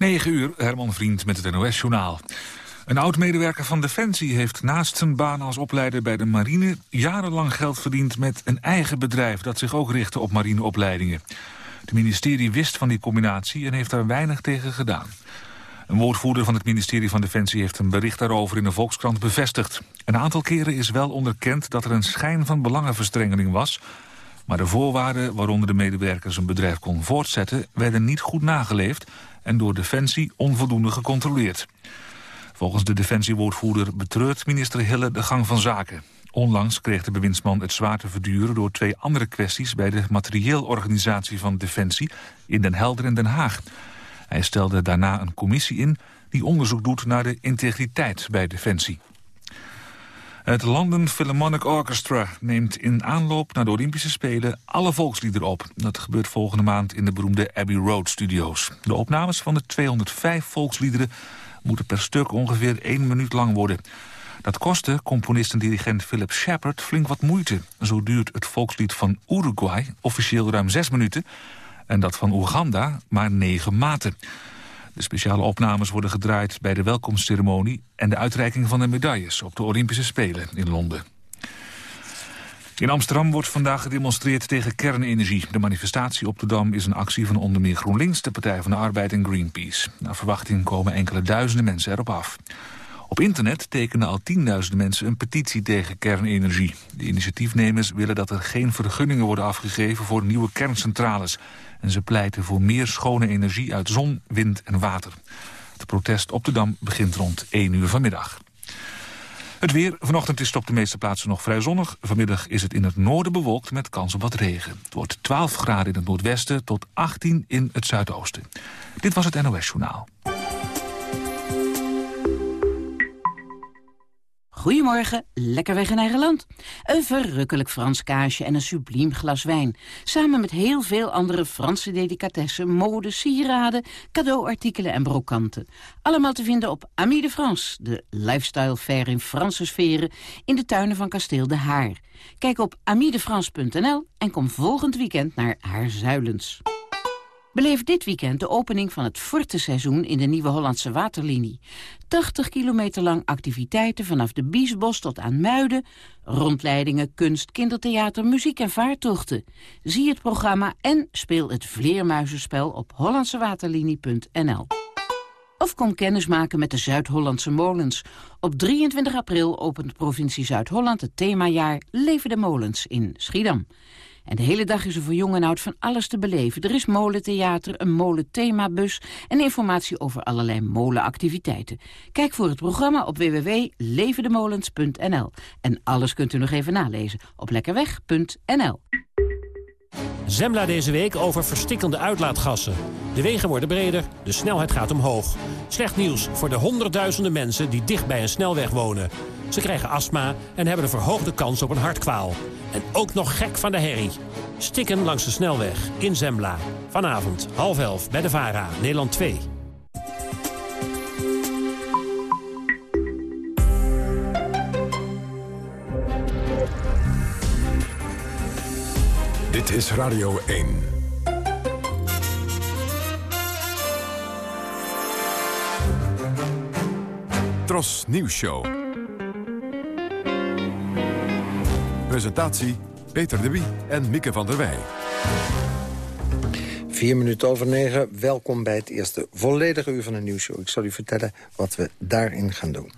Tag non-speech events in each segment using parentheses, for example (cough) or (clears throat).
9 uur, Herman Vriend met het NOS-journaal. Een oud-medewerker van Defensie heeft naast zijn baan als opleider bij de marine... jarenlang geld verdiend met een eigen bedrijf... dat zich ook richtte op marineopleidingen. Het ministerie wist van die combinatie en heeft daar weinig tegen gedaan. Een woordvoerder van het ministerie van Defensie heeft een bericht daarover in de Volkskrant bevestigd. Een aantal keren is wel onderkend dat er een schijn van belangenverstrengeling was... maar de voorwaarden waaronder de medewerker zijn bedrijf kon voortzetten... werden niet goed nageleefd en door Defensie onvoldoende gecontroleerd. Volgens de defensiewoordvoerder betreurt minister Hille de gang van zaken. Onlangs kreeg de bewindsman het zwaar te verduren door twee andere kwesties bij de materieelorganisatie van Defensie in Den Helder en Den Haag. Hij stelde daarna een commissie in die onderzoek doet naar de integriteit bij Defensie. Het London Philharmonic Orchestra neemt in aanloop naar de Olympische Spelen alle volksliederen op. Dat gebeurt volgende maand in de beroemde Abbey Road Studios. De opnames van de 205 volksliederen moeten per stuk ongeveer één minuut lang worden. Dat kostte componist en dirigent Philip Shepard flink wat moeite. Zo duurt het volkslied van Uruguay officieel ruim zes minuten... en dat van Oeganda maar negen maten. De speciale opnames worden gedraaid bij de welkomstceremonie... en de uitreiking van de medailles op de Olympische Spelen in Londen. In Amsterdam wordt vandaag gedemonstreerd tegen kernenergie. De manifestatie op de Dam is een actie van onder meer GroenLinks... de Partij van de Arbeid en Greenpeace. Naar verwachting komen enkele duizenden mensen erop af. Op internet tekenen al tienduizenden mensen een petitie tegen kernenergie. De initiatiefnemers willen dat er geen vergunningen worden afgegeven voor nieuwe kerncentrales. En ze pleiten voor meer schone energie uit zon, wind en water. Het protest op de Dam begint rond 1 uur vanmiddag. Het weer. Vanochtend is het op de meeste plaatsen nog vrij zonnig. Vanmiddag is het in het noorden bewolkt met kans op wat regen. Het wordt 12 graden in het noordwesten tot 18 in het zuidoosten. Dit was het NOS Journaal. Goedemorgen, lekker weg in eigen land. Een verrukkelijk Frans kaasje en een subliem glas wijn. Samen met heel veel andere Franse delicatessen, mode, sieraden, cadeauartikelen en brokanten. Allemaal te vinden op Ami de France, de lifestyle fair in Franse sferen... in de tuinen van Kasteel de Haar. Kijk op amidefrance.nl en kom volgend weekend naar Haar Zuilens. Beleef dit weekend de opening van het Forte-seizoen in de Nieuwe Hollandse Waterlinie. 80 kilometer lang activiteiten vanaf de Biesbos tot aan Muiden. Rondleidingen, kunst, kindertheater, muziek en vaartochten. Zie het programma en speel het Vleermuizenspel op hollandsewaterlinie.nl. Of kom kennis maken met de Zuid-Hollandse molens. Op 23 april opent provincie Zuid-Holland het themajaar Leven de Molens in Schiedam. En de hele dag is er voor jong en oud van alles te beleven. Er is molentheater, een molenthemabus en informatie over allerlei molenactiviteiten. Kijk voor het programma op www.levendemolens.nl. En alles kunt u nog even nalezen op lekkerweg.nl. Zembla deze week over verstikkende uitlaatgassen. De wegen worden breder, de snelheid gaat omhoog. Slecht nieuws voor de honderdduizenden mensen die dicht bij een snelweg wonen. Ze krijgen astma en hebben een verhoogde kans op een hartkwaal. En ook nog gek van de herrie. Stikken langs de snelweg in Zembla. Vanavond half elf bij de VARA, Nederland 2. Dit is Radio 1. Tros Nieuws Show. Presentatie Peter de Wie en Mieke van der Wij. Vier minuten over negen. Welkom bij het eerste volledige uur van de nieuwsshow. Ik zal u vertellen wat we daarin gaan doen.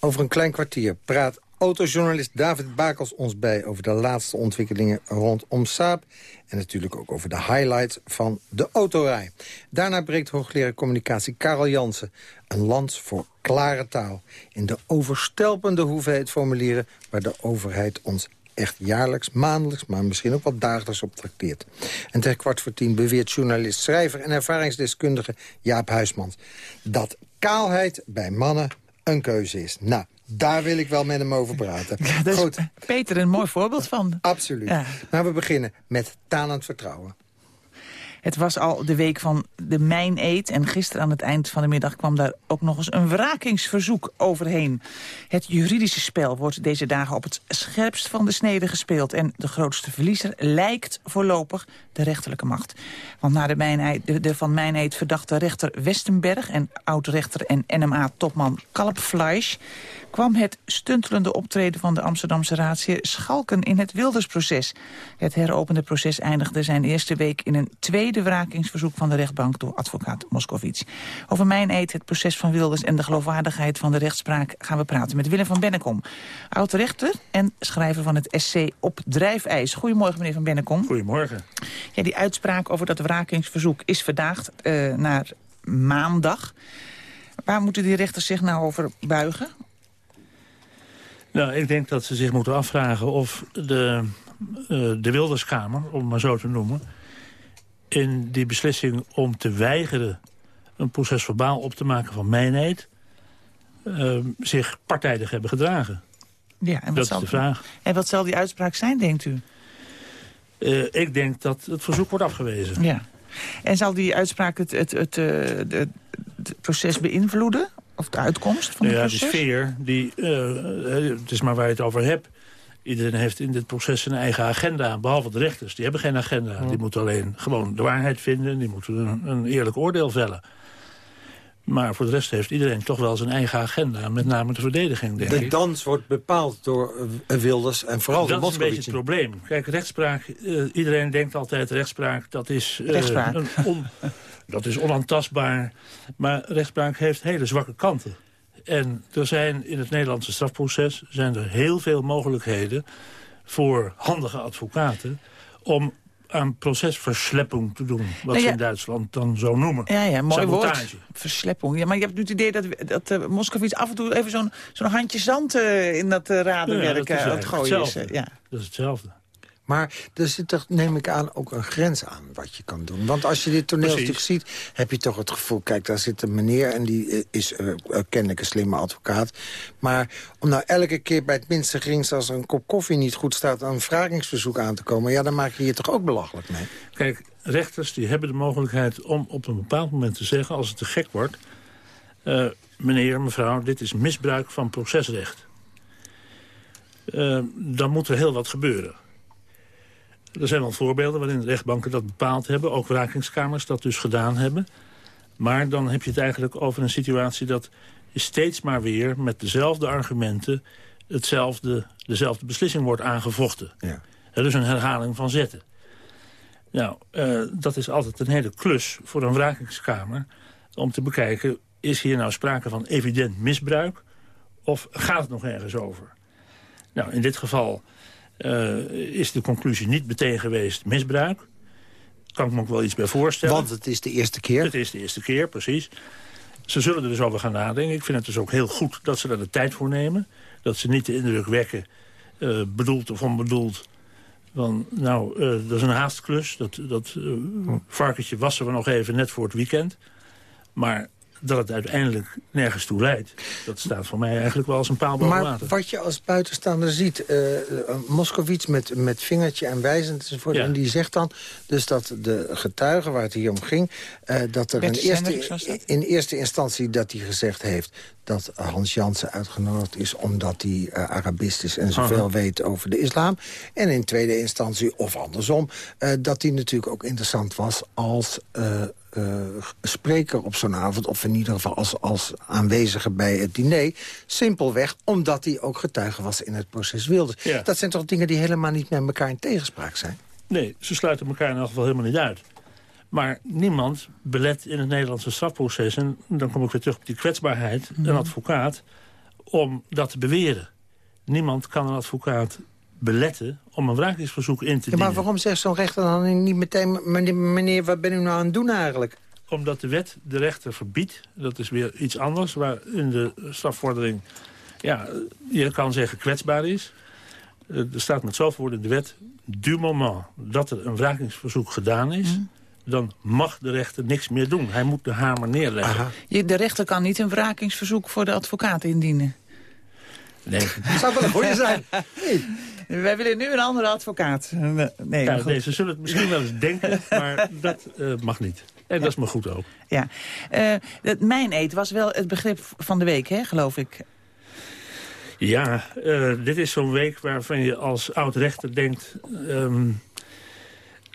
Over een klein kwartier praat autojournalist David Bakels ons bij... over de laatste ontwikkelingen rondom Saab... en natuurlijk ook over de highlights van de autorij. Daarna breekt hoogleraar communicatie Karel Jansen... een lans voor klare taal... in de overstelpende hoeveelheid formulieren... waar de overheid ons echt jaarlijks, maandelijks... maar misschien ook wat dagelijks op trakteert. En ter kwart voor tien beweert journalist, schrijver... en ervaringsdeskundige Jaap Huismans... dat kaalheid bij mannen een keuze is. Nou, daar wil ik wel met hem over praten. (laughs) Ja, Goed. Peter een mooi voorbeeld van. Absoluut. Maar we beginnen met talend vertrouwen. Het was al de week van de Mijn-eet en gisteren aan het eind van de middag kwam daar ook nog eens een wrakingsverzoek overheen. Het juridische spel wordt deze dagen op het scherpst van de snede gespeeld en de grootste verliezer lijkt voorlopig de rechterlijke macht. Want na de, Mijn de, van Mijn-eet verdachte rechter Westenberg en oud-rechter en NMA-topman Kalpfleisch kwam het stuntelende optreden van de Amsterdamse raadsheer Schalken in het Wildersproces. Het heropende proces eindigde zijn eerste week in een tweede wrakingsverzoek van de rechtbank door advocaat Moskowitz. Over mijn eet, het proces van Wilders en de geloofwaardigheid van de rechtspraak gaan we praten met Willem van Bennekom. Oud-rechter en schrijver van het SC Op Drijfijs. Goedemorgen meneer van Bennekom. Goedemorgen. Ja, die uitspraak over dat wrakingsverzoek is verdaagd uh, naar maandag. Waar moeten die rechters zich nou over buigen? Nou, ik denk dat ze zich moeten afvragen of de, uh, de Wilderskamer, om het maar zo te noemen... in die beslissing om te weigeren een proces verbaal op te maken van mijnheid... Uh, zich partijdig hebben gedragen. Ja, en wat dat zal, is de vraag. En wat zal die uitspraak zijn, denkt u? Uh, ik denk dat het verzoek wordt afgewezen. Ja. En zal die uitspraak het, het, het, het, het proces beïnvloeden? Of de uitkomst van ja, het proces? die sfeer, die, uh, het is maar waar je het over hebt. Iedereen heeft in dit proces zijn eigen agenda, behalve de rechters. Die hebben geen agenda. Die moeten alleen gewoon de waarheid vinden. Die moeten een, een, eerlijk oordeel vellen. Maar voor de rest heeft iedereen toch wel zijn eigen agenda. Met name de verdediging, denk de ik. dans wordt bepaald door Wilders en vooral dat de Dat is een beetje het probleem. Kijk, rechtspraak, uh, iedereen denkt altijd rechtspraak, dat is... Uh, rechtspraak. Een on, (laughs) dat is onaantastbaar. Maar rechtspraak heeft hele zwakke kanten. En er zijn in het Nederlandse strafproces zijn er heel veel mogelijkheden voor handige advocaten om aan procesverslepping te doen. Wat Nou ja. ze in Duitsland dan zo noemen. Ja, ja, mooi Sabotage. woord. Verslepping. Ja, maar je hebt nu het idee dat, dat uh, Moskowitz af en toe even zo'n zo'n handje zand uh, in dat uh, radenwerk Ja, dat is aan het eigenlijk gooien is. Ja. Dat is hetzelfde. Maar er zit toch, neem ik aan, ook een grens aan wat je kan doen. Want als je dit toneelstuk Precies. ziet, heb je toch het gevoel... kijk, daar zit een meneer en die eh, is uh, kennelijk een slimme advocaat. Maar om nou elke keer bij het minste geringste... als er een kop koffie niet goed staat... een vragingsverzoek aan te komen... ja, dan maak je je toch ook belachelijk mee? Kijk, rechters die hebben de mogelijkheid om op een bepaald moment te zeggen... als het te gek wordt... Uh, meneer, mevrouw, dit is misbruik van procesrecht. Uh, dan moet er heel wat gebeuren. Er zijn wel voorbeelden waarin rechtbanken dat bepaald hebben. Ook wrakingskamers dat dus gedaan hebben. Maar dan heb je het eigenlijk over een situatie dat steeds maar weer... met dezelfde argumenten hetzelfde, dezelfde beslissing wordt aangevochten. Ja. Is een herhaling van zetten. Nou, uh, dat is altijd een hele klus voor een wrakingskamer... om te bekijken, is hier nou sprake van evident misbruik... of gaat het nog ergens over? Nou, in dit geval is de conclusie niet meteen geweest misbruik. Kan ik me ook wel iets bij voorstellen. Want het is de eerste keer. Het is de eerste keer, precies. Ze zullen er dus over gaan nadenken. Ik vind het dus ook heel goed dat ze daar de tijd voor nemen. Dat ze niet de indruk wekken, uh, bedoeld of onbedoeld... van, nou, uh, dat is een haastklus. Dat, dat varkentje wassen we nog even net voor het weekend. Maar dat het uiteindelijk nergens toe leidt. Dat staat voor mij eigenlijk wel als een paal boven maar water. wat je als buitenstaander ziet... Uh, Moskowitz met, met vingertje en wijzend enzovoort... Ja. en die zegt dan dus dat de getuige waar het hier om ging... Uh, dat er in eerste, dat? in eerste instantie dat hij gezegd heeft... dat Hans Jansen uitgenodigd is omdat hij uh, Arabist is... en zoveel Aha. weet over de islam. En in tweede instantie, of andersom... uh, dat hij natuurlijk ook interessant was als... Uh, spreker op zo'n avond... of in ieder geval als, als aanwezige bij het diner. Simpelweg omdat hij ook getuige was in het proces Wilders. Ja. Dat zijn toch dingen die helemaal niet met elkaar in tegenspraak zijn? Nee, ze sluiten elkaar in elk geval helemaal niet uit. Maar niemand belet in het Nederlandse strafproces... en dan kom ik weer terug op die kwetsbaarheid, een advocaat... om dat te beweren. Niemand kan een advocaat beletten om een wrakingsverzoek in te Ja, dienen. maar waarom zegt zo'n rechter dan niet meteen... meneer, meneer, wat ben u nou aan het doen eigenlijk? Omdat de wet de rechter verbiedt. Dat is weer iets anders, waar in de strafvordering... ja, je kan zeggen kwetsbaar is. Er staat met zoveel woorden in de wet... du moment dat er een wrakingsverzoek gedaan is... Mm. dan mag de rechter niks meer doen. Hij moet de hamer neerleggen. Je, de rechter kan niet een wrakingsverzoek voor de advocaat indienen. Nee, Dat (laughs) zou wel een goeie zijn. Nee. Wij willen nu een andere advocaat. Nee, Ja, goed. deze zullen het misschien wel eens denken, (laughs) maar dat eh, mag niet. En dat is me goed ook. Ja. Het mijn eet was wel het begrip van de week, hè, geloof ik. Ja, eh, dit is zo'n week waarvan je als oud-rechter denkt... ehm,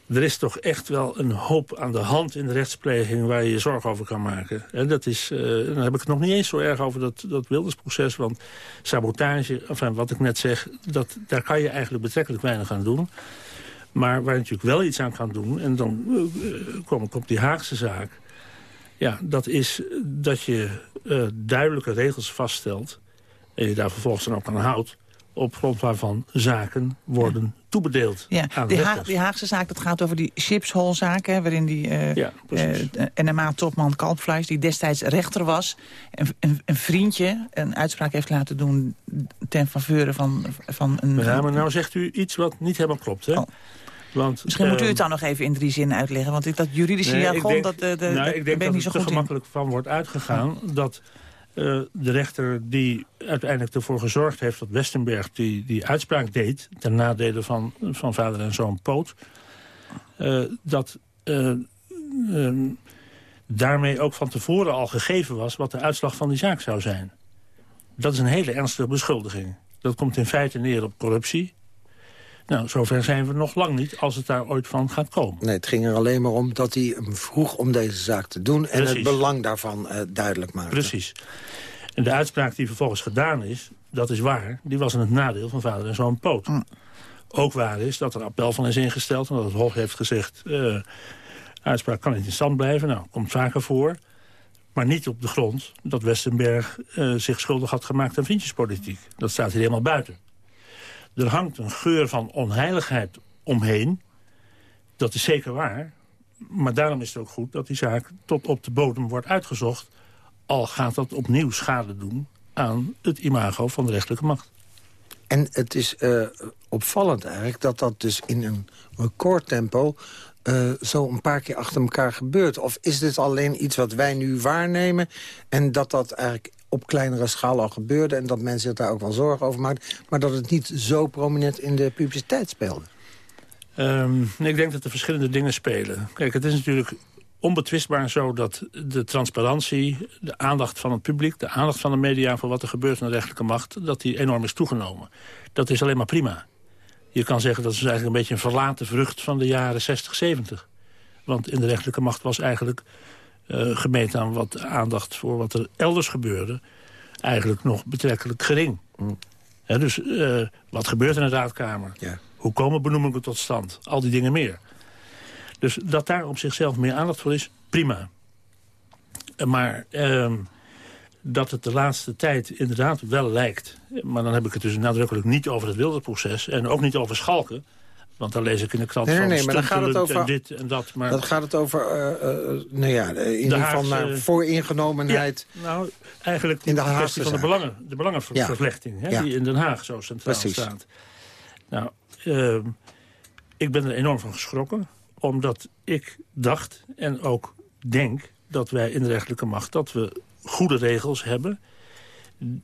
er is toch echt wel een hoop aan de hand in de rechtspleging... waar je je zorgen over kan maken. En dat is, eh, dan heb ik het nog niet eens zo erg over dat, dat Wildersproces... want sabotage, enfin, wat ik net zeg... Dat, daar kan je eigenlijk betrekkelijk weinig aan doen. Maar waar je natuurlijk wel iets aan kan doen... en dan eh, kom ik op die Haagse zaak... ja, dat is dat je eh, duidelijke regels vaststelt en je daar vervolgens dan ook aan houdt... op grond waarvan zaken worden toebedeeld Ja. aan de Die, die Haagse zaak, dat gaat over die Chipshol-zaak... hè, waarin die eh, Ja, precies. eh, NMA-topman Kalpfleisch... die destijds rechter was, een, een, een vriendje... een uitspraak heeft laten doen ten faveur van, van een... Ja, maar nou zegt u iets wat niet helemaal klopt, hè? Oh. Want, Misschien moet u ehm, het dan nog even in drie zinnen uitleggen. Want ik- dat juridische nee, ik jargon, denk- dat, eh, de, nou, daar ik denk ben ik dat niet zo het te goed in. gemakkelijk van wordt uitgegaan... dat eh, de rechter die uiteindelijk ervoor gezorgd heeft... dat Westenberg die, die uitspraak deed... ten nadele van, van vader en zoon Poot... eh, dat eh, ehm, daarmee ook van tevoren al gegeven was... wat de uitslag van die zaak zou zijn. Dat is een hele ernstige beschuldiging. Dat komt in feite neer op corruptie. Nou, zover zijn we nog lang niet als het daar ooit van gaat komen. Nee, het ging er alleen maar om dat hij hem vroeg om deze zaak te doen... en het belang daarvan eh, duidelijk maakte. Precies. En de uitspraak die vervolgens gedaan is, dat is waar... die was in het nadeel van vader en zoon Poot. Ook waar is dat er appel van is ingesteld... en dat het Hof heeft gezegd... eh uitspraak kan niet in stand blijven. Nou, komt vaker voor. Maar niet op de grond dat Westenberg eh, zich schuldig had gemaakt aan vriendjespolitiek. Dat staat hier helemaal buiten. Er hangt een geur van onheiligheid omheen. Dat is zeker waar. Maar daarom is het ook goed dat die zaak tot op de bodem wordt uitgezocht. Al gaat dat opnieuw schade doen aan het imago van de rechterlijke macht. En het is eh, opvallend eigenlijk dat dat dus in een recordtempo... eh, zo een paar keer achter elkaar gebeurt. Of is dit alleen iets wat wij nu waarnemen... en dat dat eigenlijk op kleinere schaal al gebeurde... en dat mensen zich daar ook wel zorgen over maakten... maar dat het niet zo prominent in de publiciteit speelde? Ehm, ik denk dat er verschillende dingen spelen. Kijk, het is natuurlijk onbetwistbaar zo dat de transparantie... de aandacht van het publiek, de aandacht van de media... voor wat er gebeurt in de rechterlijke macht... dat die enorm is toegenomen. Dat is alleen maar prima. Je kan zeggen dat is eigenlijk een beetje een verlaten vrucht... van de jaren 60, 70. Want in de rechterlijke macht was eigenlijk gemeten aan wat aandacht... voor wat er elders gebeurde, eigenlijk nog betrekkelijk gering. Hè, dus eh, wat gebeurt in de raadkamer? Ja. Hoe komen benoemingen tot stand? Al die dingen meer. Dus dat daar op zichzelf meer aandacht voor is, prima. Eh, Maar ehm, dat het de laatste tijd inderdaad wel lijkt... maar dan heb ik het dus nadrukkelijk niet over het wilderproces... en ook niet over Schalken... Want dan lees ik in de krant Nee, van nee, maar dan gaat het over- en dit en dat. Maar Dan gaat het over, eh, eh, nou ja, in ieder geval naar vooringenomenheid. Ja, nou, eigenlijk In de kwestie van de belangen, de belangenvervlechting... Hè, die in Den Haag zo centraal Precies. staat. Nou, ehm, ik ben er enorm van geschrokken. Omdat ik dacht en ook denk dat wij in de rechterlijke macht... dat we goede regels hebben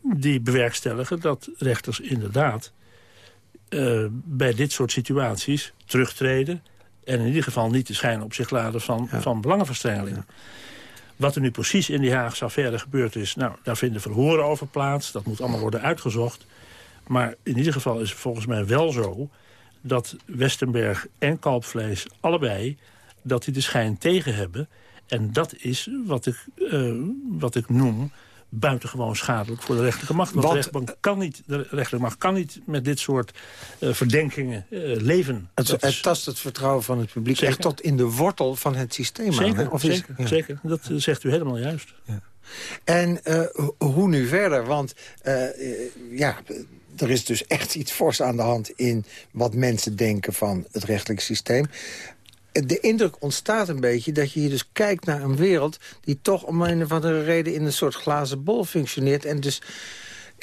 die bewerkstelligen... dat rechters inderdaad eh, bij dit soort situaties terugtreden... en in ieder geval niet de schijn op zich laden van, van belangenverstrengeling. Wat er nu precies in die Haagse affaire gebeurd is... nou, daar vinden verhoren over plaats. Dat moet allemaal worden uitgezocht. Maar in ieder geval is het volgens mij wel zo... dat Westenberg en Kalpvlees allebei... dat die de schijn tegen hebben. En dat is wat ik, eh, wat ik noem buitengewoon schadelijk voor de rechterlijke macht. Want, Want- de, rechtbank kan niet, de rechterlijke macht kan niet met dit soort eh, verdenkingen eh, leven. Het, Dat het is- tast het vertrouwen van het publiek Zeker. echt tot in de wortel van het systeem aan. Zeker, hè? Of is- zeker, ja. zeker. Dat eh, zegt u helemaal juist. En eh, ho- hoe nu verder? Want ja, er is dus echt iets fors aan de hand... in wat mensen denken van het rechtelijk systeem. De indruk ontstaat een beetje dat je hier dus kijkt naar een wereld... die toch om een of andere reden in een soort glazen bol functioneert. En dus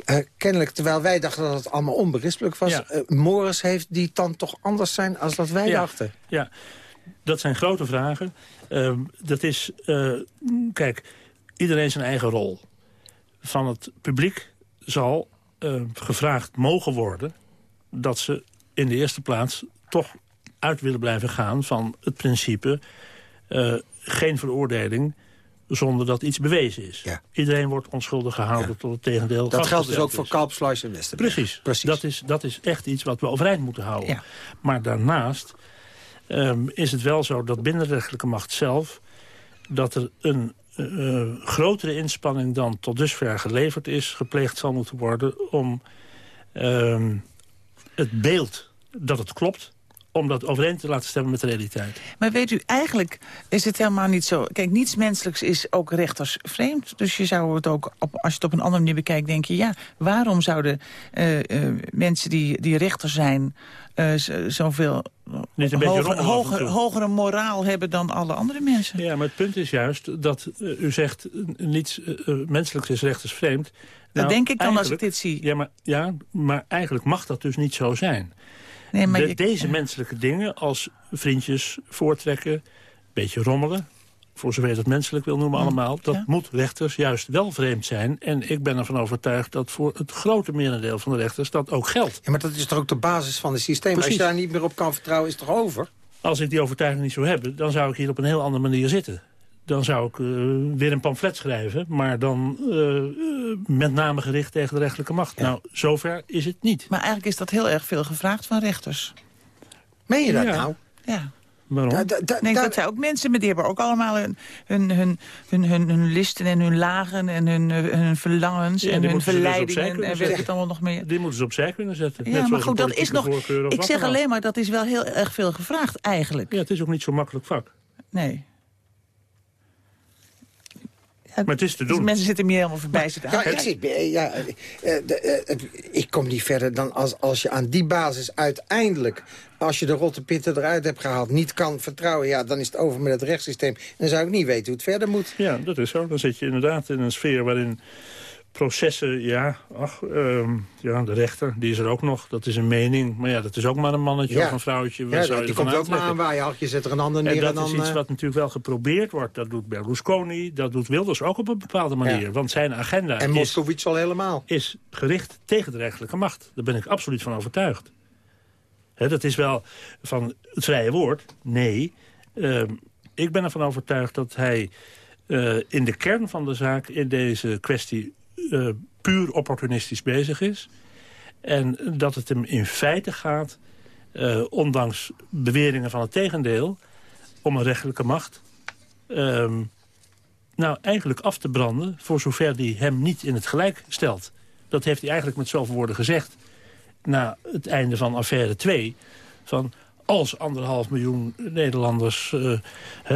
eh, kennelijk, terwijl wij dachten dat het allemaal onberispelijk was... Ja. eh, Morris heeft die dan toch anders zijn als dat wij Ja. dachten. Ja, dat zijn grote vragen. Ehm, dat is, eh, kijk, iedereen zijn eigen rol. Van het publiek zal gevraagd mogen worden... dat ze in de eerste plaats toch uit willen blijven gaan van het principe... Uh, geen veroordeling zonder dat iets bewezen is. Ja. Iedereen wordt onschuldig gehouden tot het tegendeel. Dat geldt dus ook voor Kalpsluis en Westerberg. Precies. Precies. Dat, is, dat is echt iets wat we overeind moeten houden. Ja. Maar daarnaast um, is het wel zo dat binnen de rechterlijke macht zelf... dat er een uh, grotere inspanning dan tot dusver geleverd is... gepleegd zal moeten worden om um, het beeld dat het klopt om dat overeen te laten stemmen met de realiteit. Maar weet u, eigenlijk is het helemaal niet zo... Kijk, niets menselijks is ook rechters vreemd. Dus je zou het ook, op, als je het op een andere manier bekijkt, denk je... ja, waarom zouden uh, uh, mensen die, die rechter zijn... Uh, zoveel niet een hoger, hoger, hogere moraal hebben dan alle andere mensen. Ja, maar het punt is juist dat u zegt... niets menselijks is rechters vreemd. Dat nou, denk ik dan als ik dit zie. Ja maar, ja, maar eigenlijk mag dat dus niet zo zijn. Nee, maar Deze menselijke dingen als vriendjes voortrekken, beetje rommelen... voor zover je dat menselijk wil noemen mm, allemaal... dat moet rechters juist wel vreemd zijn. En ik ben ervan overtuigd dat voor het grote merendeel van de rechters dat ook geldt. Ja, maar dat is toch ook de basis van het systeem? Als je daar niet meer op kan vertrouwen, is het toch over? Als ik die overtuiging niet zou hebben, dan zou ik hier op een heel andere manier zitten dan zou ik uh, weer een pamflet schrijven... maar dan uh, met name gericht tegen de rechterlijke macht. Nou, zover is het niet. Maar eigenlijk is dat heel erg veel gevraagd van rechters. Meen je dat nou? Ja. Waarom? Da, da, da, nee, dat zijn ook mensen, maar die hebben ook allemaal hun, hun, hun, hun, hun, listen en hun lagen en hun, hun verlangens en hun dus verleidingen en weet ik het allemaal nog meer. Die moeten ze opzij kunnen zetten. Ja, maar goed, dat is nog. Ik zeg alleen maar, dat is wel heel erg veel gevraagd eigenlijk. Ja, het is ook niet zo'n makkelijk vak. Nee. Maar het is te doen. mensen zitten meer helemaal voorbij zitten ja, ik, zit, ja, eh, eh, ik kom niet verder dan als, als je aan die basis uiteindelijk... als je de rotte pitten eruit hebt gehaald, niet kan vertrouwen... ja, dan is het over met het rechtssysteem. Dan zou ik niet weten hoe het verder moet. Ja, dat is zo. Dan zit je inderdaad in een sfeer waarin processen, ja, ach, um, ja, de rechter, die is er ook nog. Dat is een mening, maar ja, dat is ook maar een mannetje of een vrouwtje. Ja, die komt ook maar aan waar je, je zet er een ander neer. En dat dan, is iets eh, wat natuurlijk wel geprobeerd wordt. Dat doet Berlusconi, dat doet Wilders ook op een bepaalde manier. Want zijn agenda En Moscovici al helemaal. is gericht tegen de rechterlijke macht. Daar ben ik absoluut van overtuigd. He, dat is wel van het vrije woord. Nee, uh, ik ben ervan overtuigd dat hij... Uh, in de kern van de zaak in deze kwestie uh, puur opportunistisch bezig is. En dat het hem in feite gaat, uh, ondanks beweringen van het tegendeel... om een rechterlijke macht... Uh, nou, eigenlijk af te branden voor zover die hem niet in het gelijk stelt. Dat heeft hij eigenlijk met zoveel woorden gezegd... na het einde van affaire 2... van als anderhalf miljoen Nederlanders uh,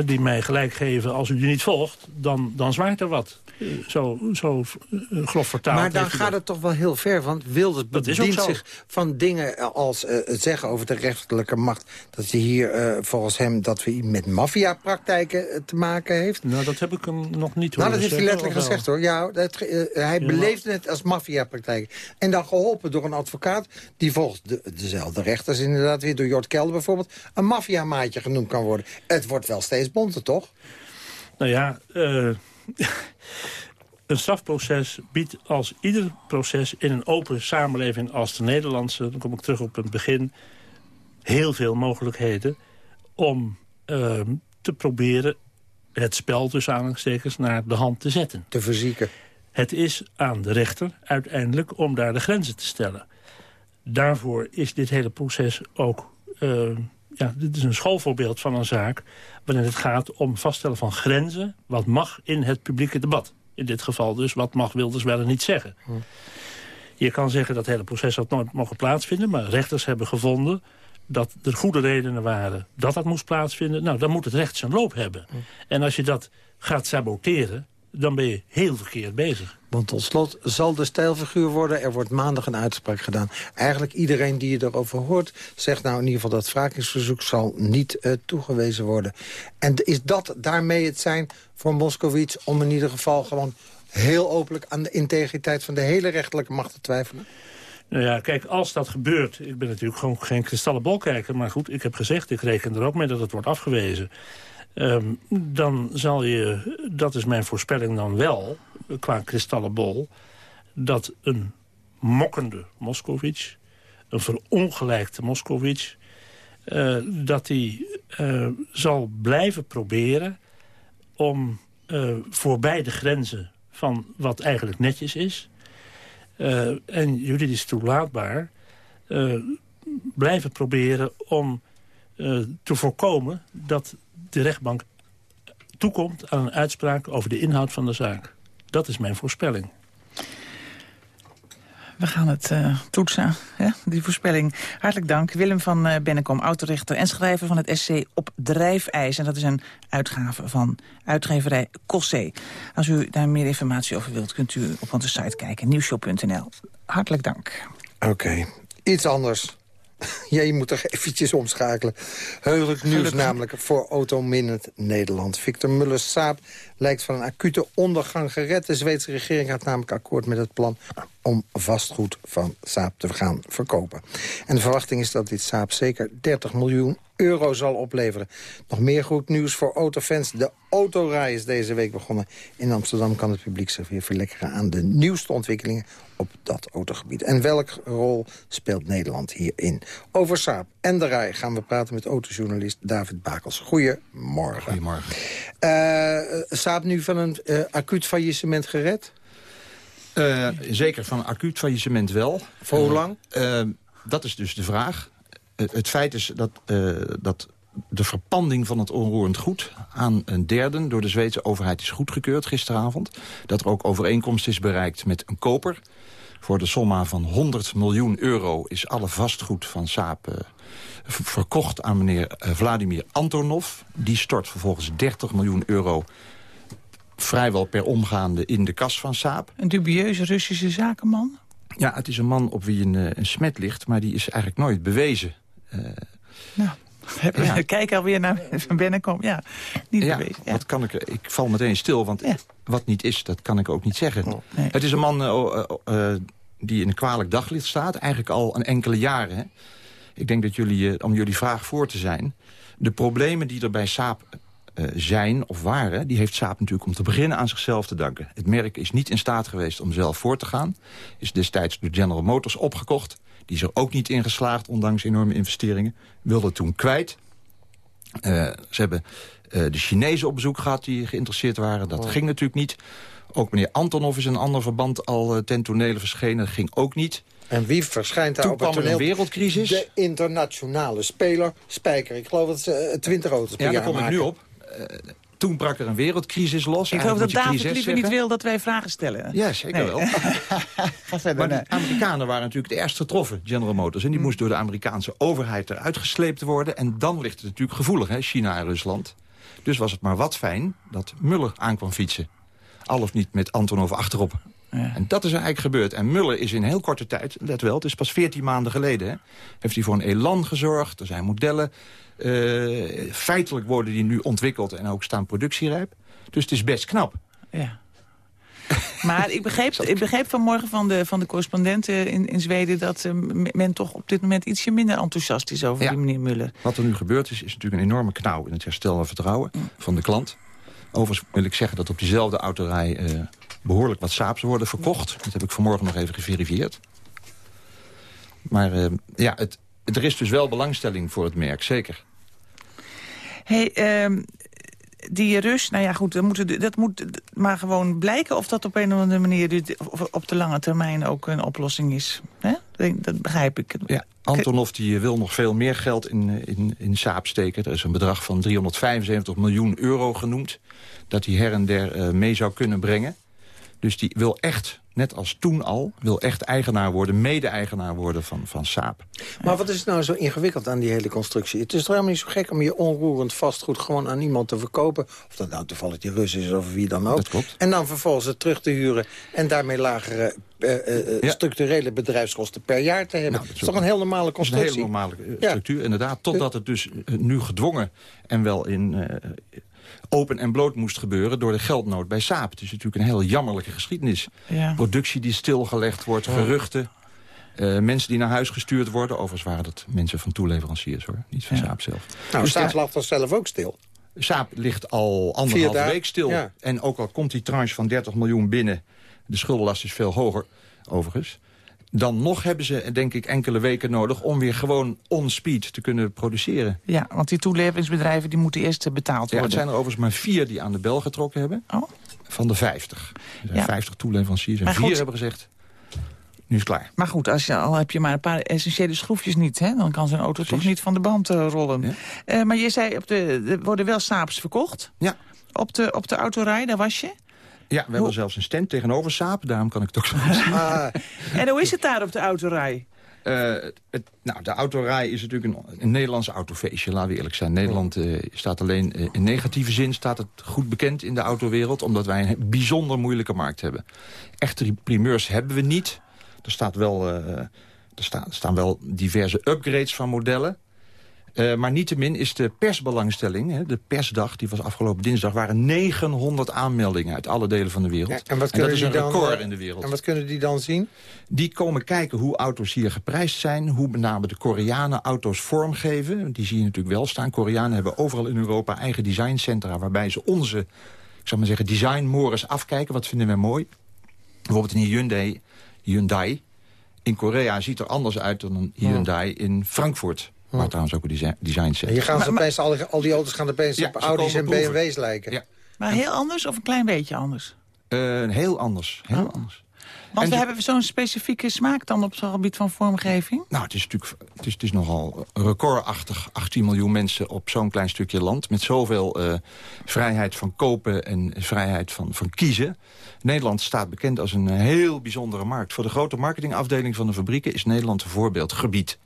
die mij gelijk geven... als u die niet volgt, dan, dan zwaait er wat zo, zo eh, grof vertaald. Maar dan gaat het toch wel heel ver, want Wilders bedient zich van dingen als uh, het zeggen over de rechterlijke macht. Dat je hier volgens hem dat we met maffiapraktijken te maken heeft. Nou, dat heb ik hem nog niet horen Nou, dat heeft hij letterlijk gezegd hoor. Ja, dat, hij beleefde het als maffiapraktijken. En dan geholpen door een advocaat die volgens de, dezelfde rechters inderdaad weer door Jort Kelder bijvoorbeeld een maffiamaatje genoemd kan worden. Het wordt wel steeds bonter, toch? Nou ja, uh, (laughs) een strafproces biedt als ieder proces in een open samenleving als de Nederlandse... dan kom ik terug op het begin, heel veel mogelijkheden om uh, te proberen het spel tussen aanhalingstekens naar de hand te zetten. Te verzieken. Het is aan de rechter uiteindelijk om daar de grenzen te stellen. Daarvoor is dit hele proces ook... Uh, ja, dit is een schoolvoorbeeld van een zaak... waarin het gaat om vaststellen van grenzen... wat mag in het publieke debat. In dit geval dus, wat mag Wilders wel en niet zeggen. Hm. Je kan zeggen dat het hele proces had nooit mogen plaatsvinden... maar rechters hebben gevonden dat er goede redenen waren dat dat moest plaatsvinden. Nou, dan moet het recht zijn loop hebben. Hm. En als je dat gaat saboteren, dan ben je heel verkeerd bezig. Want tot slot zal de stijlfiguur worden. Er wordt maandag een uitspraak gedaan. Eigenlijk iedereen die je erover hoort... zegt nou in ieder geval dat wrakingsverzoek zal niet uh, toegewezen worden. En is dat daarmee het zijn voor Moskowitz... om in ieder geval gewoon heel openlijk aan de integriteit... van de hele rechterlijke macht te twijfelen? Nou ja, kijk, als dat gebeurt... ik ben natuurlijk gewoon geen kristallenbolkijker... maar goed, ik heb gezegd, ik reken er ook mee dat het wordt afgewezen... Um, dan zal je, dat is mijn voorspelling dan wel, qua kristallenbol... dat een mokkende Moskovits een verongelijkte Moskowitz... Uh, dat hij uh, zal blijven proberen om uh, voorbij de grenzen van wat eigenlijk netjes is... en juridisch toelaatbaar blijven proberen om te voorkomen... dat de rechtbank toekomt aan een uitspraak over de inhoud van de zaak. Dat is mijn voorspelling. We gaan het uh, toetsen, hè? die voorspelling. Hartelijk dank. Willem van uh, Bennekom, autorechter en schrijver van het essay Op Drijfijs. En dat is een uitgave van uitgeverij Cossé. Als u daar meer informatie over wilt, kunt u op onze site kijken. Nieuwshow.nl. Hartelijk dank. Oké, iets anders. (laughs) Ja, je moet er eventjes omschakelen. Heugelijk nieuws namelijk voor Autominnend Nederland. Victor Muller-Saap lijkt van een acute ondergang gered. De Zweedse regering gaat namelijk akkoord met het plan om vastgoed van Saab te gaan verkopen. En de verwachting is dat dit Saab zeker 30 miljoen euro zal opleveren. Nog meer goed nieuws voor autofans. De autorij is deze week begonnen. In Amsterdam kan het publiek zich weer verlekkeren aan de nieuwste ontwikkelingen op dat autogebied. En welke rol speelt Nederland hierin? Over Saab en de rij gaan we praten met autojournalist David Bakels. Goedemorgen. Goedemorgen. Uh, Saab nu van een uh, acuut faillissement gered? Uh, zeker van acuut faillissement wel. Voor hoe lang? dat is dus de vraag. het feit is dat, dat de verpanding van het onroerend goed aan een derde door de Zweedse overheid is goedgekeurd gisteravond. Dat er ook overeenkomst is bereikt met een koper. Voor de somma van 100 miljoen euro is alle vastgoed van Saab uh, verkocht aan meneer Vladimir Antonov. Die stort vervolgens 30 miljoen euro vrijwel per omgaande in de kas van Saab. Een dubieuze Russische zakenman? Ja, het is een man op wie een, uh, een smet ligt, maar die is eigenlijk nooit bewezen. nou, ja. Kijk alweer naar Van Bennekom. Ja, niet ja, bewezen. Ja. Wat kan ik, ik val meteen stil, want wat niet is, dat kan ik ook niet zeggen. Nee. Het is een man uh, uh, die in een kwalijk daglicht staat, eigenlijk al een enkele jaren. Hè. Ik denk dat jullie, om jullie vraag voor te zijn... de problemen die er bij Saab zijn of waren... die heeft Saab natuurlijk om te beginnen aan zichzelf te danken. Het merk is niet in staat geweest om zelf voor te gaan. Is destijds door General Motors opgekocht. Die is er ook niet in geslaagd, ondanks enorme investeringen. Wilde toen kwijt. Uh, ze hebben uh, de Chinezen op bezoek gehad die geïnteresseerd waren. Dat oh. ging natuurlijk niet. Ook meneer Antonov is in een ander verband al ten tonele verschenen. Dat ging ook niet. En wie verschijnt daar Toen op het toneel? een wereldcrisis. De internationale speler, Spijker. Ik geloof dat ze 20 auto's per ja, jaar daar kom maken. ik nu op. Uh, toen brak er een wereldcrisis los. Ik geloof dat David liever zeggen. niet wil dat wij vragen stellen. Ja, zeker nee. wel. (laughs) Ga verder, maar de Amerikanen waren natuurlijk de eerst getroffen, General Motors. En die mm. moest door de Amerikaanse overheid eruit gesleept worden. En dan ligt het natuurlijk gevoelig, hè, China en Rusland. Dus was het maar wat fijn dat Muller aankwam fietsen. Al of niet met Antonov achterop. Ja. En dat is er eigenlijk gebeurd. En Muller is in heel korte tijd, let wel, het is pas 14 maanden geleden... Hè, heeft hij voor een elan gezorgd, er zijn modellen... Uh, feitelijk worden die nu ontwikkeld en ook staan productierijp. Dus het is best knap. Ja. Maar ik begreep, ik begreep vanmorgen van de, van de correspondenten in, in Zweden... dat uh, men toch op dit moment ietsje minder enthousiast is over ja. die meneer Muller. Wat er nu gebeurd is, is natuurlijk een enorme knauw... in het herstel van vertrouwen mm. van de klant. Overigens wil ik zeggen dat op diezelfde autorij... Uh, behoorlijk wat Saabs worden verkocht. Dat heb ik vanmorgen nog even geverifieerd. Maar uh, ja, het, er is dus wel belangstelling voor het merk, zeker. Hey, um, die Rus, nou ja goed, dat moet, dat moet maar gewoon blijken... of dat op een of andere manier op de lange termijn ook een oplossing is. Dat begrijp ik. Ja, Antonov die wil nog veel meer geld in, in, in Saab steken. Er is een bedrag van 375 miljoen euro genoemd... dat hij her en der uh, mee zou kunnen brengen. Dus die wil echt, net als toen al, wil echt eigenaar worden, mede-eigenaar worden van, van Saab. Maar wat is nou zo ingewikkeld aan die hele constructie? Het is toch helemaal niet zo gek om je onroerend vastgoed gewoon aan iemand te verkopen. Of dat nou toevallig die Rus is of wie dan ook. Dat klopt. En dan vervolgens het terug te huren en daarmee lagere uh, uh, ja. structurele bedrijfskosten per jaar te hebben. Nou, dat is toch een heel normale constructie? Een hele normale structuur, ja. inderdaad. Totdat het dus nu gedwongen en wel in open en bloot moest gebeuren door de geldnood bij Saab. Het is natuurlijk een heel jammerlijke geschiedenis. Ja. Productie die stilgelegd wordt, oh. geruchten. Uh, mensen die naar huis gestuurd worden. Overigens waren dat mensen van toeleveranciers, hoor. Niet van ja. Saab zelf. Nou, dus Saab lag toch zelf ook stil? Saab ligt al anderhalve week stil. Ja. En ook al komt die tranche van 30 miljoen binnen... de schuldenlast is veel hoger, overigens... dan nog hebben ze, denk ik, enkele weken nodig... om weer gewoon on-speed te kunnen produceren. Ja, want die toeleveringsbedrijven die moeten eerst eh, betaald Ja, worden. het zijn er overigens maar vier die aan de bel getrokken hebben. Oh. Van de vijftig. Er zijn Ja. vijftig toeleveranciers en Maar vier goed. hebben gezegd... nu is het klaar. Maar goed, als je, al heb je maar een paar essentiële schroefjes niet... Hè, dan kan zo'n auto toch niet van de band eh, rollen. Ja. Eh, maar je zei, op de, er worden wel Saabs verkocht. Ja. Op de, op de autorij, daar was je. Ja, we hebben zelfs een stand tegenover Saab. Daarom kan ik het ook zo. Ah, (laughs) En hoe is het daar op de autorij? Het, nou, de autorij is natuurlijk een, een Nederlands autofeestje, laten we eerlijk zijn. Nederland eh, staat alleen eh, in negatieve zin staat het goed bekend in de autowereld... omdat wij een bijzonder moeilijke markt hebben. Echte primeurs hebben we niet. Er, staat wel, er staan, staan wel diverse upgrades van modellen. Eh, maar niettemin is de persbelangstelling, hè, de persdag, die was afgelopen dinsdag... waren 900 aanmeldingen uit alle delen van de wereld. ja, en wat dat kunnen is die een dan, record eh, in de wereld. En wat kunnen die dan zien? Die komen kijken hoe auto's hier geprijsd zijn. Hoe met name de Koreanen auto's vormgeven. Die zie je natuurlijk wel staan. Koreanen hebben overal in Europa eigen designcentra... waarbij ze onze, ik zou maar zeggen, designmores afkijken. Wat vinden we mooi? Bijvoorbeeld een Hyundai, Hyundai in Korea ziet er anders uit dan een Hyundai in Frankfurt. Waar trouwens ook een design, designcentra En hier gaan ze Maar- opeens, al, al die auto's gaan opeens Ja, op Audi's en proeven. BMW's lijken. Ja. Maar heel anders of een klein beetje anders? Eh, heel anders. Heel Oh. anders. Want En we hebben zo'n specifieke smaak dan op zo'n gebied van vormgeving. Nou, het is natuurlijk het is, het is nogal recordachtig. 18 miljoen mensen op zo'n klein stukje land. Met zoveel eh, vrijheid van kopen en vrijheid van, van kiezen. Nederland staat bekend als een heel bijzondere markt. Voor de grote marketingafdeling van de fabrieken is Nederland een voorbeeldgebied.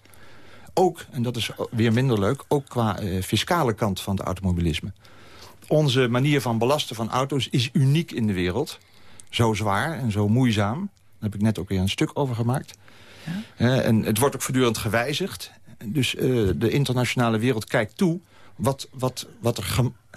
Ook, en dat is weer minder leuk, ook qua eh, fiscale kant van het automobilisme. Onze manier van belasten van auto's is uniek in de wereld. Zo zwaar en zo moeizaam. Daar heb ik net ook weer een stuk over gemaakt. Eh, en het wordt ook voortdurend gewijzigd. Dus eh, de internationale wereld kijkt toe wat, wat, wat, er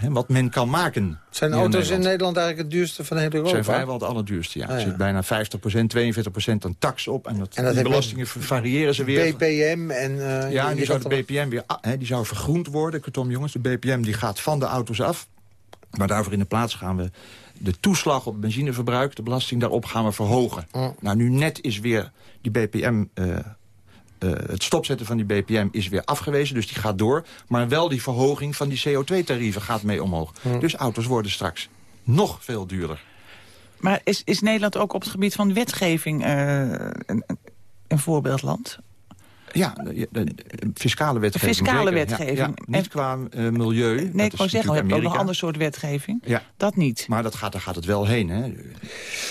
wat men kan maken. Zijn auto's in Nederland. Nederland eigenlijk het duurste van heel Europa? zijn vrijwel het allerduurste, ja. Ah, Er ja. zit bijna 50%, 42% aan tax op. En, dat, En dat die heeft belastingen variëren ze weer. BPM en... eh, Ja, en die zou de BPM weer ah, hè, die zou vergroend worden. Kortom, jongens, de BPM die gaat van de auto's af. Maar daarvoor in de plaats gaan we de toeslag op benzineverbruik... de belasting daarop gaan we verhogen. Nou, nu net is weer die BPM... eh, eh, het stopzetten van die BPM is weer afgewezen, dus die gaat door. Maar wel die verhoging van die CO2-tarieven gaat mee omhoog. Dus auto's worden straks nog veel duurder. Maar is, is Nederland ook op het gebied van wetgeving eh, een, een voorbeeldland? Ja, de, de- de fiscale wetgeving. fiscale zeker. Wetgeving. Ja, niet En- qua eh, milieu. Nee, dat ik is wou zeggen, we hebben ook nog een ander soort wetgeving. Ja, Dat niet. maar dat gaat, daar gaat het wel heen. Hè.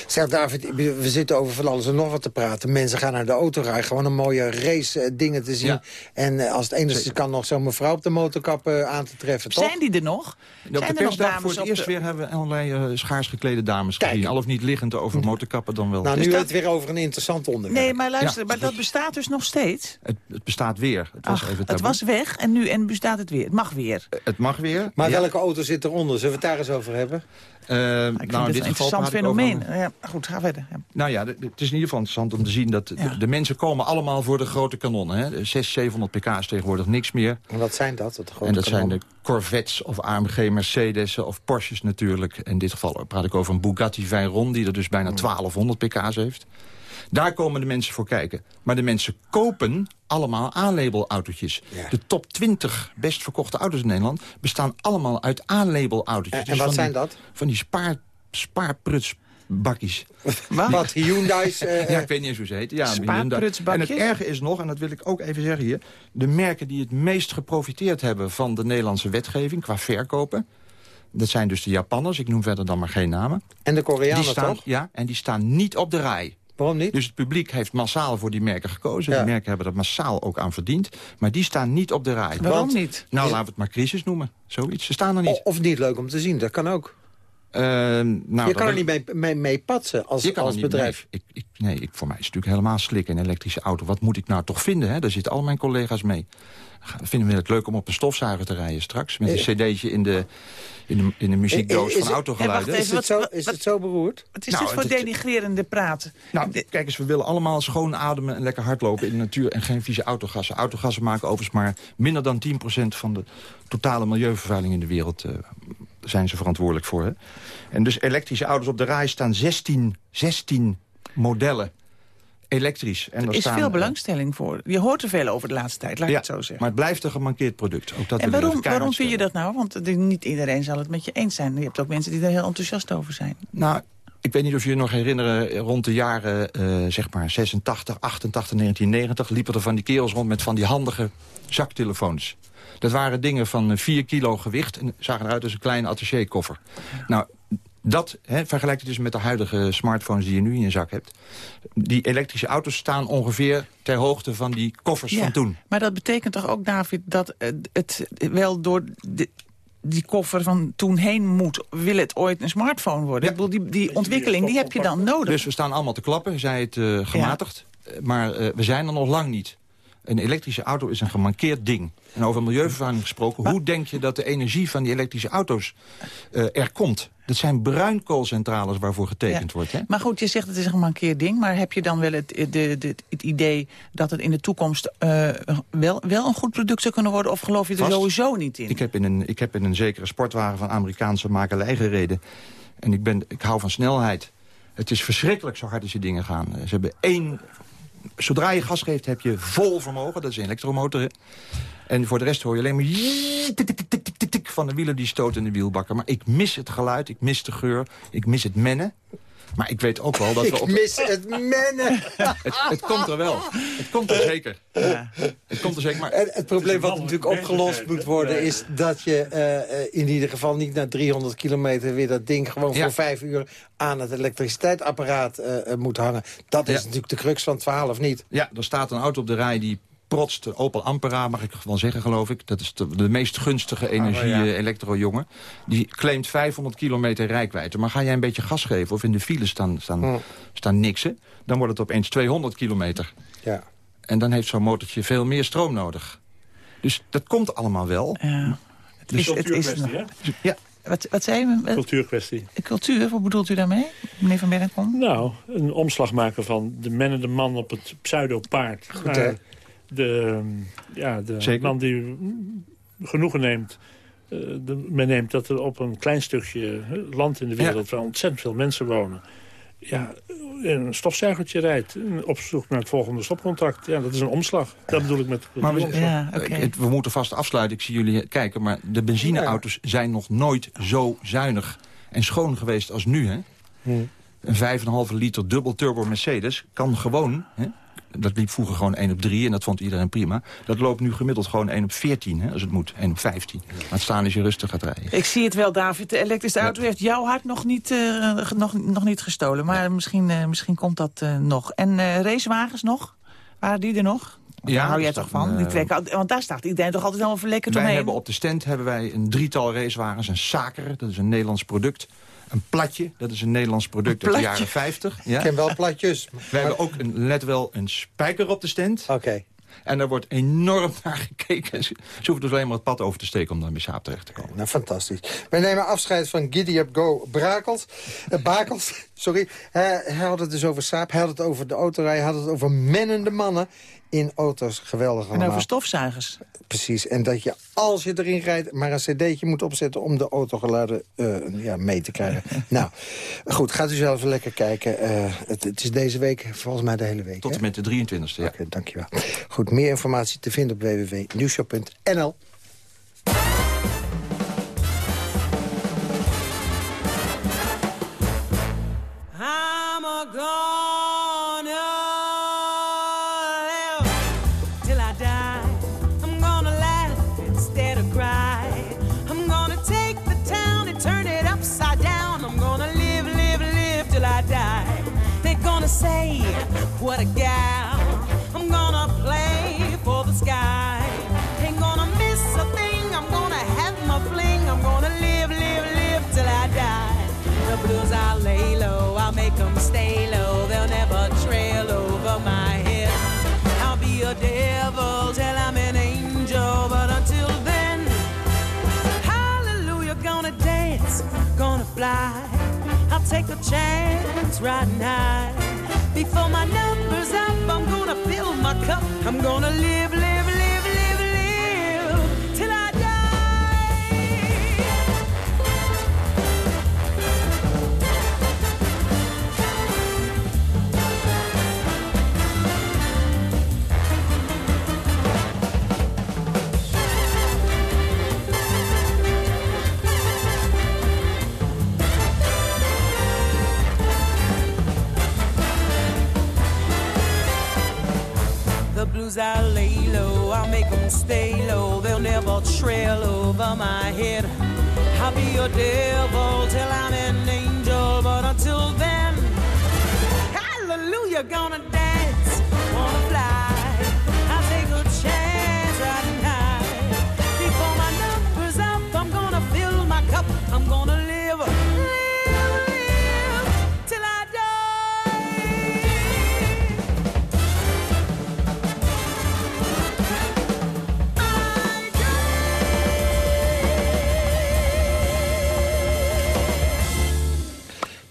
Zeg David, we zitten over van alles en nog wat te praten. Mensen gaan naar de autorij, gewoon een mooie race eh, dingen te zien. Ja. En eh, als het enigszins kan nog zo'n mevrouw op de motorkap eh, aan te treffen, toch? Zijn die er nog? Op Zijn de er nog persdag dames voor het op eerst de- weer hebben we allerlei eh, schaars geklede dames Kijk. gezien. Al of niet liggend over motorkappen dan wel. Nou, Dus nu dat- het weer over een interessant onderwerp. Nee, maar luister, Ja. maar dat bestaat dus nog steeds. Het, het bestaat weer. Het was Ach, even het was weg en nu en bestaat het weer. Het mag weer. Het mag weer. Maar Ja. welke auto zit eronder? Zullen we het daar eens over hebben? Eh, Ik nou, vind in het dit een geval interessant over fenomeen. een- Ja, goed, ga verder. Ja. Nou ja, het is in ieder geval interessant om te zien dat de, Ja. de mensen komen allemaal voor de grote kanonnen. Hè. 600, 700 pk is tegenwoordig niks meer. En wat zijn dat? dat grote en dat zijn de Corvettes of AMG Mercedes of Porsches natuurlijk. In dit geval praat ik over een Bugatti Veyron... die er dus bijna 1200 pk's heeft. Daar komen de mensen voor kijken. Maar de mensen kopen allemaal A-label-autootjes. Ja. De top 20 best verkochte auto's in Nederland... bestaan allemaal uit A-label-autootjes. En, Dus en wat van zijn die, dat? Van die spaar, spaarprutsbakkies. (laughs) Wat? (laughs) Hyundai's? eh, Ja, ik weet niet eens hoe ze heet. Ja, Spaarprutsbakjes? En het erge is nog, en dat wil ik ook even zeggen hier... de merken die het meest geprofiteerd hebben van de Nederlandse wetgeving... qua verkopen, dat zijn dus de Japanners. Ik noem verder dan maar geen namen. en de Koreanen staan, toch? ja, en die staan niet op de rij. Waarom niet? Dus het publiek heeft massaal voor die merken gekozen. Ja. Die merken hebben er massaal ook aan verdiend. Maar die staan niet op de rij. Waarom Want- niet? Nou, laten we het maar crisis noemen. Zoiets. Ze staan er niet. Of niet leuk om te zien, dat kan ook. Eh, nou, je dat kan er niet mee, mee, mee patsen als, als bedrijf. mee. Ik, ik, nee, ik, voor mij is het natuurlijk helemaal slik een elektrische auto. Wat moet ik nou toch vinden? Hè? Daar zitten al mijn collega's mee. Vinden we het leuk om op een stofzuiger te rijden straks? Met een cd'tje in de, in de, in de muziekdoos Is van het- autogeluiden? en Is het, zo, is wat- het zo beroerd? Wat is Nou, dit voor het- denigrerende praten? Nou, kijk eens, we willen allemaal schoon ademen en lekker hardlopen in de natuur... en geen vieze autogassen. Autogassen maken overigens maar minder dan 10% van de totale milieuvervuiling in de wereld... eh, zijn ze verantwoordelijk voor. Hè? En dus elektrische auto's op de rij staan 16, 16 modellen. Elektrisch. En er is staan, veel belangstelling voor. Je hoort er veel over de laatste tijd, laat ik het zo zeggen. maar het blijft een gemankeerd product. Ook dat en waarom, waarom vind je dat nou? Want niet iedereen zal het met je eens zijn. Je hebt ook mensen die er heel enthousiast over zijn. Nou, ik weet niet of je je nog herinneren, rond de jaren eh, zeg maar 86, 88, 1990... liepen er van die kerels rond met van die handige zaktelefoons. Dat waren dingen van 4 kilo gewicht en zagen eruit als een kleine attachekoffer. Nou, dat, hè, vergelijk het dus met de huidige smartphones die je nu in je zak hebt. Die elektrische auto's staan ongeveer ter hoogte van die koffers van toen. Maar dat betekent toch ook, David, dat het wel door de, die koffer van toen heen moet... wil het ooit een smartphone worden? Ja. Ik bedoel, die, die ontwikkeling die heb je dan nodig. Dus we staan allemaal te klappen, zij het eh, gematigd. Maar eh, we zijn er nog lang niet. Een elektrische auto is een gemankeerd ding. En over milieuvervuiling gesproken, hoe denk je dat de energie van die elektrische auto's eh, er komt? Dat zijn bruinkoolcentrales waarvoor getekend Ja. wordt. Hè? Maar goed, je zegt het is een gemankeerd ding. Maar heb je dan wel het, de, de, het idee dat het in de toekomst eh, wel, wel een goed product zou kunnen worden? Of geloof je er Vast. sowieso niet in? Ik heb in, een, ik heb in een zekere sportwagen van Amerikaanse makelij gereden. En ik, ben, ik hou van snelheid. Het is verschrikkelijk zo hard als die dingen gaan. Ze hebben één... Zodra je gas geeft heb je vol vermogen. Dat is een elektromotor. En voor de rest hoor je alleen maar... tik, tik, tik, tik, tik, tik van de wielen die stoten in de wielbakken. Maar ik mis het geluid, ik mis de geur, ik mis het mennen. Maar ik weet ook wel dat we Ik op... mis het mennen. (laughs) Het, het komt er wel. Het komt er zeker. Het komt er zeker. Maar En het probleem wat natuurlijk opgelost moet worden... is dat je eh, eh, in ieder geval niet na 300 kilometer... weer dat ding gewoon Ja. voor vijf uur aan het elektriciteitsapparaat eh, eh, moet hangen. Dat is Ja. natuurlijk de crux van het verhaal, of niet? Ja, er staat een auto op de rij die protst. de Opel Ampera, mag ik wel zeggen, geloof ik. Dat is de, de meest gunstige energie-elektro-jongen. Die claimt 500 kilometer rijkwijde. Maar ga jij een beetje gas geven of in de file staan, staan, staan niksen... dan wordt het opeens 200 kilometer. Ja. En dan heeft zo'n motortje veel meer stroom nodig. Dus dat komt allemaal wel. Ja. Het is, het hè? Ja, wat, wat zei je? Cultuurkwestie. Cultuur, wat bedoelt u daarmee, meneer Van Bennekom? Nou, een omslag maken van de mennende man op het pseudo-paard. naar de, ja, de Zeker. man die genoegen neemt. eh, de, men neemt dat er op een klein stukje eh, land in de wereld... waar ontzettend veel mensen wonen... ja, een stofzuigertje rijdt op zoek naar het volgende stopcontract. Ja, dat is een omslag. Dat bedoel ik met Maar we-. Ja, we moeten vast afsluiten. Ik zie jullie kijken. Maar de benzineauto's zijn nog nooit zo zuinig en schoon geweest als nu. Hè? Een 5,5 liter dubbel turbo Mercedes kan gewoon... Hè? Dat liep vroeger gewoon 1 op 3 en dat vond iedereen prima. Dat loopt nu gemiddeld gewoon 1 op 14, hè, als het moet. 1 op 15. Laat staan als je rustig gaat rijden. Ik zie het wel, David. De elektrische auto heeft jouw hart nog niet, eh, nog, nog niet gestolen. Maar misschien, eh, misschien komt dat eh, nog. En racewagens nog? Waren die er nog? Ja, Daar hou jij toch van? Die trekken, want daar staat iedereen toch altijd wel verlekkerd Wij omheen? hebben op de stand hebben wij een drietal racewagens. Een Saker, dat is een Nederlands product. Een Platje, dat is een Nederlands product uit de jaren 50. Ik ken wel platjes. We hebben ook, een, let wel, een spijker op de stand. Oké. En daar wordt enorm naar gekeken. Ze, hoeven dus alleen maar het pad over te steken om dan bij Saab terecht te komen. Nou, fantastisch. Wij nemen afscheid van Giddy Up Go Brakels. Eh, Bakels, (laughs) sorry. Hij, hij had het dus over Saab, hij had het over de autorij... hij had het over mennende mannen in auto's. Geweldig En allemaal. over stofzuigers. Precies. En dat je, als je erin rijdt, maar een cd'tje moet opzetten... om de autogeluiden eh, ja, mee te krijgen. (laughs) nou, goed. Gaat u zelf lekker kijken. Eh, het, het is deze week, volgens mij de hele week. Tot en met de 23e, ja. Oké, dankjewel. Goed, meer informatie te vinden op www.nieuwshow.nl. I'm a gonna say, what a gal. I'm gonna play for the sky. Ain't gonna miss a thing. I'm gonna have my fling. I'm gonna live, live, live till I die. The blues I'll lay low, I'll make them stay low. They'll never trail over my head. I'll be a devil till I'm an angel, but until then, hallelujah, gonna dance, gonna fly. I'll take a chance riding high. Before my number's up, I'm gonna fill my cup. I'm gonna live, live, as I lay low, I'll make them stay low. They'll never trail over my head. I'll be your devil till I'm an angel, but until then, hallelujah, gonna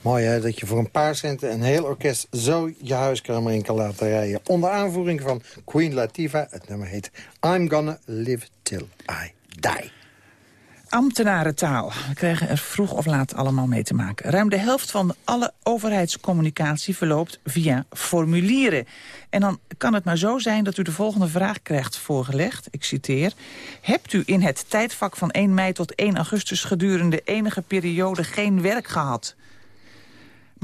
Mooi hè, dat je voor een paar centen een heel orkest zo je huiskamer in kan laten rijden. Onder aanvoering van Queen Latifah. Het nummer heet I'm Gonna Live Till I Die. Ambtenarentaal. We krijgen er vroeg of laat allemaal mee te maken. Ruim de helft van alle overheidscommunicatie verloopt via formulieren. En dan kan het maar zo zijn dat u de volgende vraag krijgt voorgelegd. Ik citeer. Hebt u in het tijdvak van 1 mei tot 1 augustus gedurende enige periode geen werk gehad?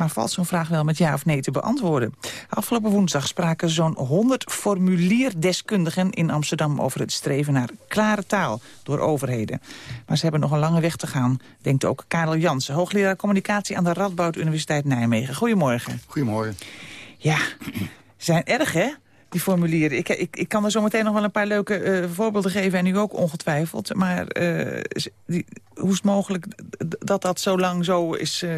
Maar valt zo'n vraag wel met ja of nee te beantwoorden? Afgelopen woensdag spraken zo'n 100 formulierdeskundigen in Amsterdam... over het streven naar klare taal door overheden. Maar ze hebben nog een lange weg te gaan, denkt ook Karel Jansen... hoogleraar communicatie aan de Radboud Universiteit Nijmegen. Goedemorgen. Goedemorgen. Ja, zijn erg hè? Die formulieren. Ik, ik, ik kan er zo meteen nog wel een paar leuke eh, voorbeelden geven... en u ook ongetwijfeld. Maar eh, die, hoe is het mogelijk dat dat zo lang zo is... eh,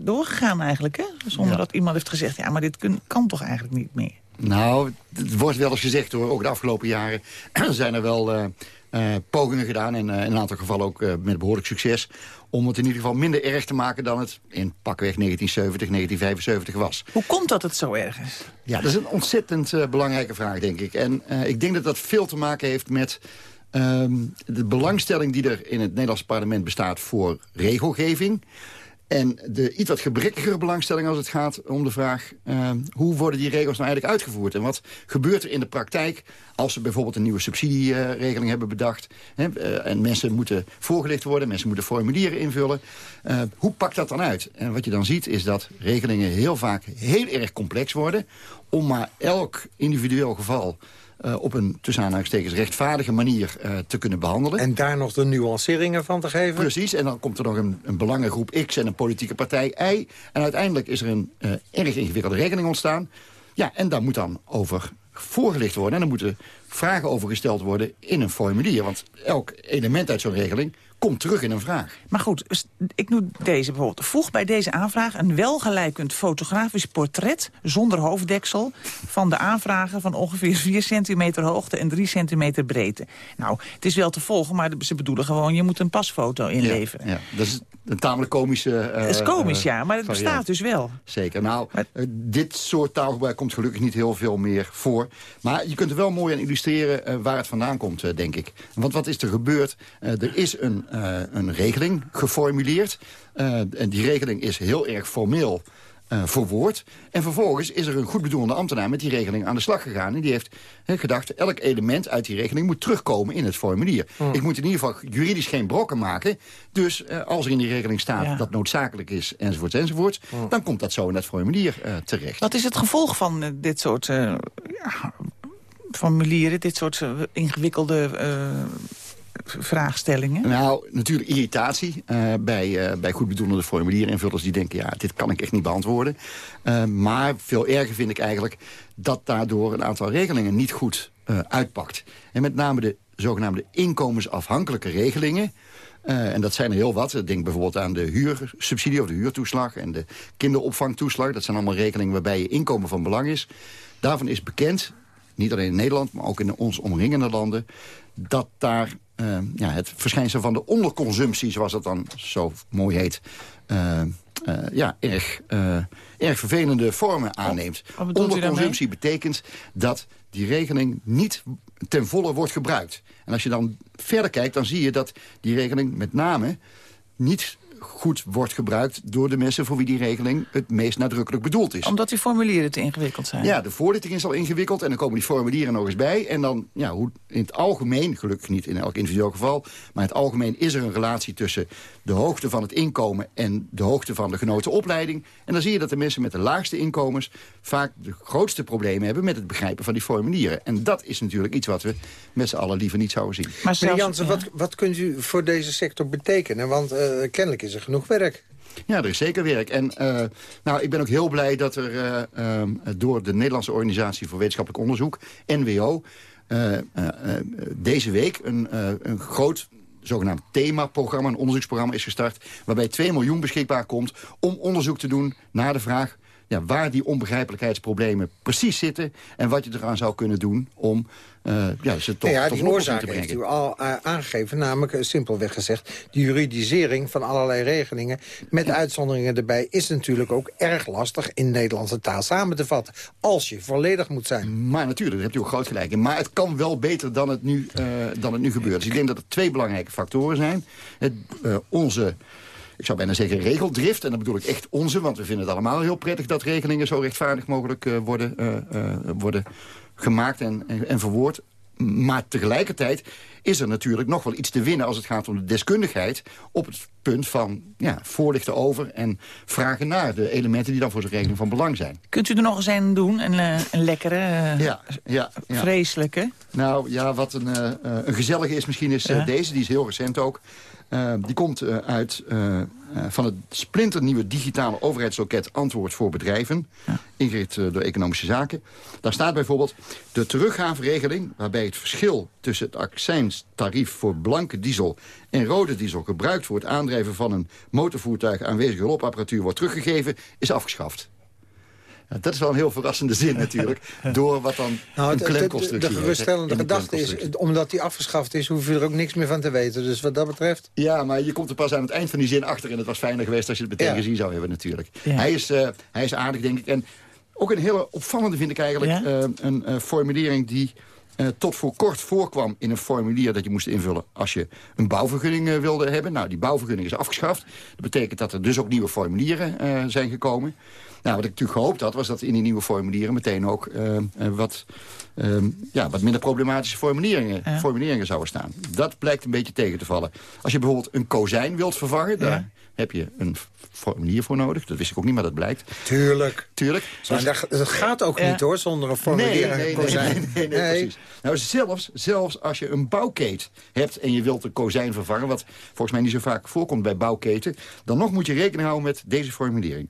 doorgegaan eigenlijk, hè? Zonder Ja. dat iemand heeft gezegd... ja, maar dit kun- kan toch eigenlijk niet meer? Nou, het wordt wel eens gezegd hoor. Ook de afgelopen jaren (clears throat) zijn er wel eh, eh, pogingen gedaan. En eh, in een aantal gevallen ook met behoorlijk succes. Om het in ieder geval minder erg te maken dan het in pakweg 1970, 1975 was. Hoe komt dat het zo erg is? Ja, dat is een ontzettend belangrijke vraag, denk ik. En ik denk dat dat veel te maken heeft met ehm, de belangstelling die er in het Nederlands parlement bestaat voor regelgeving. En de iets wat gebrekkigere belangstelling als het gaat om de vraag... ehm, hoe worden die regels nou eigenlijk uitgevoerd? En wat gebeurt er in de praktijk als ze bijvoorbeeld een nieuwe subsidieregeling hebben bedacht... Hè, eh, en mensen moeten voorgelicht worden, mensen moeten formulieren invullen. Eh, hoe pakt dat dan uit? En wat je dan ziet is dat regelingen heel vaak heel erg complex worden... om maar elk individueel geval eh, op een tussen aanhalingstekens rechtvaardige manier eh, te kunnen behandelen. En daar nog de nuanceringen van te geven. Precies, en dan komt er nog een, een belangengroep X en een politieke partij Y. En uiteindelijk is er een eh, erg ingewikkelde regeling ontstaan. Ja, en daar moet dan over voorgelicht worden. En er moeten vragen over gesteld worden in een formulier. Want elk element uit zo'n regeling komt terug in een vraag. Maar goed, ik noem deze bijvoorbeeld. Voeg bij deze aanvraag een welgelijkend fotografisch portret... zonder hoofddeksel van de aanvrager van ongeveer 4 centimeter hoogte... en 3 centimeter breedte. Nou, het is wel te volgen, maar ze bedoelen gewoon... je moet een pasfoto inleveren. Ja, ja, dat is een tamelijk komische... eh, Dat is komisch, eh, ja, maar het variant. bestaat dus wel. Zeker. Nou, eh, dit soort taalgebruik komt gelukkig niet heel veel meer voor. Maar je kunt er wel mooi aan illustreren eh, waar het vandaan komt, eh, denk ik. Want wat is er gebeurd? Eh, er is een, eh, een regeling geformuleerd. Eh, en die regeling is heel erg formeel eh, verwoord. En vervolgens is er een goed bedoelende ambtenaar met die regeling aan de slag gegaan. En die heeft gedacht, elk element uit die regeling moet terugkomen in het formulier. Ik moet in ieder geval juridisch geen brokken maken. Dus eh, als er in die regeling staat Ja. dat noodzakelijk is, enzovoort, enzovoort... dan komt dat zo in dat formulier eh, terecht. Wat is het gevolg van eh, dit soort eh, ja, formulieren... dit soort eh, ingewikkelde eh, vraagstellingen? Nou, natuurlijk irritatie eh, bij, eh, bij goed bedoelende formulierinvullers... die denken, ja, dit kan ik echt niet beantwoorden. Eh, maar veel erger vind ik eigenlijk dat daardoor een aantal regelingen niet goed uitpakt. En met name de zogenaamde inkomensafhankelijke regelingen... en dat zijn er heel wat. Denk bijvoorbeeld aan de huursubsidie of de huurtoeslag... en de kinderopvangtoeslag. Dat zijn allemaal regelingen waarbij je inkomen van belang is. Daarvan is bekend, niet alleen in Nederland... maar ook in ons omringende landen... dat daar eh, ja, het verschijnsel van de onderconsumptie... zoals dat dan zo mooi heet... eh, eh, ja, erg, eh, erg vervelende vormen aanneemt. Onderconsumptie betekent dat die regeling niet ten volle wordt gebruikt. En als je dan verder kijkt, dan zie je dat die regeling met name niet goed wordt gebruikt door de mensen... voor wie die regeling het meest nadrukkelijk bedoeld is. Omdat die formulieren te ingewikkeld zijn. Ja, de voorlichting is al ingewikkeld en dan komen die formulieren nog eens bij. En dan, ja, hoe, in het algemeen, gelukkig niet in elk individueel geval... maar in het algemeen is er een relatie tussen de hoogte van het inkomen... en de hoogte van de genoten opleiding. En dan zie je dat de mensen met de laagste inkomens... vaak de grootste problemen hebben met het begrijpen van die formulieren. En dat is natuurlijk iets wat we met z'n allen liever niet zouden zien. Maar Meneer Jansen, wat, wat kunt u voor deze sector betekenen? Want uh, kennelijk is er genoeg werk. Ja, er is zeker werk. En uh, nou, ik ben ook heel blij dat er uh, um, door de Nederlandse Organisatie voor Wetenschappelijk Onderzoek, NWO, deze week een, een groot zogenaamd themaprogramma, een onderzoeksprogramma is gestart... waarbij 2 miljoen beschikbaar komt om onderzoek te doen naar de vraag ja, waar die onbegrijpelijkheidsproblemen precies zitten... en wat je eraan zou kunnen doen om uh, ja, ze toch ja, tot die oorzaak heeft u al uh, aangegeven. Namelijk, uh, simpelweg gezegd, de juridisering van allerlei regelingen... met uitzonderingen erbij is natuurlijk ook erg lastig... in Nederlandse taal samen te vatten. Als je volledig moet zijn. Maar natuurlijk, daar hebt u ook groot gelijk in. Maar het kan wel beter dan het nu, dan het nu gebeurt. Dus ik denk dat er twee belangrijke factoren zijn. Het, onze ik zou bijna zeggen regeldrift. En dan bedoel ik echt onze, want we vinden het allemaal heel prettig... dat regelingen zo rechtvaardig mogelijk uh, worden, uh, uh, worden gemaakt en, en, en, verwoord. Maar tegelijkertijd is er natuurlijk nog wel iets te winnen... als het gaat om de deskundigheid op het punt van ja, voorlichten over... en vragen naar de elementen die dan voor zo'n regeling van belang zijn. Kunt u er nog eens een doen? Een, een lekkere, ja, ja, ja, vreselijke? Nou ja, wat een, een gezellige is misschien is deze. Die is heel recent ook. Uh, die komt uh, uit uh, van het splinternieuwe digitale overheidsloket Antwoord voor Bedrijven. Ja. Ingericht door Economische Zaken. Daar staat bijvoorbeeld de teruggaveregeling... waarbij het verschil tussen het accijnstarief voor blanke diesel... en rode diesel gebruikt voor het aandrijven van een motorvoertuig... aanwezige hulpapparatuur wordt teruggegeven, is afgeschaft. Ja, dat is wel een heel verrassende zin natuurlijk. (laughs) door wat dan nou, een klemconstructie De, de, de geruststellende gedachte is, omdat die afgeschaft is... hoef je er ook niks meer van te weten. Dus wat dat betreft... Ja, maar je komt er pas aan het eind van die zin achter... en het was fijner geweest als je het meteen ja. gezien zou hebben natuurlijk. Ja. Hij, is, uh, hij is aardig, denk ik. En ook een hele opvallende vind ik eigenlijk... Uh, een uh, formulering die... Uh, tot voor kort voorkwam in een formulier dat je moest invullen... als je een bouwvergunning uh, wilde hebben. Nou, die bouwvergunning is afgeschaft. Dat betekent dat er dus ook nieuwe formulieren uh, zijn gekomen. Nou, wat ik natuurlijk gehoopt had, was dat in die nieuwe formulieren... meteen ook uh, wat, uh, ja, wat minder problematische formuleringen, ja. formuleringen zouden staan. Dat blijkt een beetje tegen te vallen. Als je bijvoorbeeld een kozijn wilt vervangen... Ja. daar heb je een formulier voor nodig. Dat wist ik ook niet, maar dat blijkt. Tuurlijk. Tuurlijk. Maar dat, dat gaat ook niet, hoor, zonder een formulier nee, nee, kozijn. Nee, nee, nee, nee, precies. Nou, zelfs, zelfs als je een bouwkeet hebt en je wilt een kozijn vervangen... wat volgens mij niet zo vaak voorkomt bij bouwketen... dan nog moet je rekening houden met deze formulering.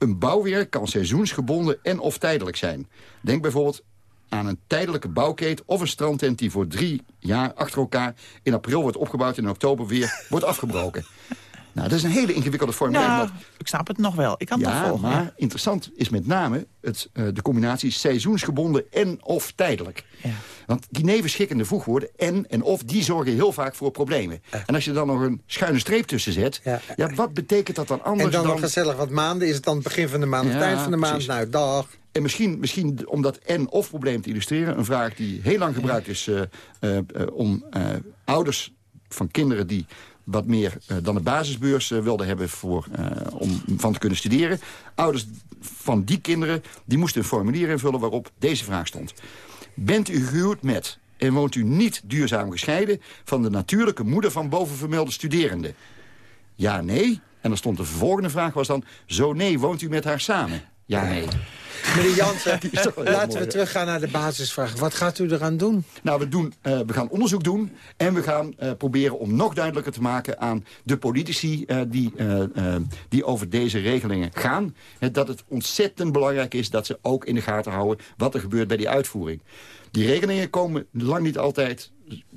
Een bouwwerk kan seizoensgebonden en of tijdelijk zijn. Denk bijvoorbeeld aan een tijdelijke bouwkeet of een strandtent... die voor drie jaar achter elkaar in april wordt opgebouwd... en in oktober weer wordt afgebroken. Nou, dat is een hele ingewikkelde formulering. Nou, ik snap het nog wel. Ik kan ja, het volgen. maar interessant is met name het, uh, de combinatie seizoensgebonden en of tijdelijk. Ja. Want die nevenschikkende voegwoorden en en of, die zorgen heel vaak voor problemen. En als je dan nog een schuine streep tussen zet, ja. ja wat betekent dat dan anders En dan, dan... nog gezellig wat maanden, is het dan het begin van de maand of het eind van de maand? Nou, dag. En misschien, misschien om dat en-of probleem te illustreren... een vraag die heel lang gebruikt is uh, uh, om ouders van kinderen die wat meer uh, dan de basisbeurs uh, wilden hebben voor, uh, om van te kunnen studeren. Ouders van die kinderen die moesten een formulier invullen waarop deze vraag stond. Bent u gehuwd met en woont u niet duurzaam gescheiden... van de natuurlijke moeder van bovenvermelde studerende? Ja, nee. En dan stond de volgende vraag was dan... zo nee, woont u met haar samen? Ja, nee. Meneer Jansen, (laughs) laten we teruggaan naar de basisvraag. Wat gaat u eraan doen? Nou, we, doen, uh, we gaan onderzoek doen. En we gaan uh, proberen om nog duidelijker te maken aan de politici... Uh, die, die over deze regelingen gaan. dat het ontzettend belangrijk is dat ze ook in de gaten houden... wat er gebeurt bij die uitvoering. Die regelingen komen lang niet altijd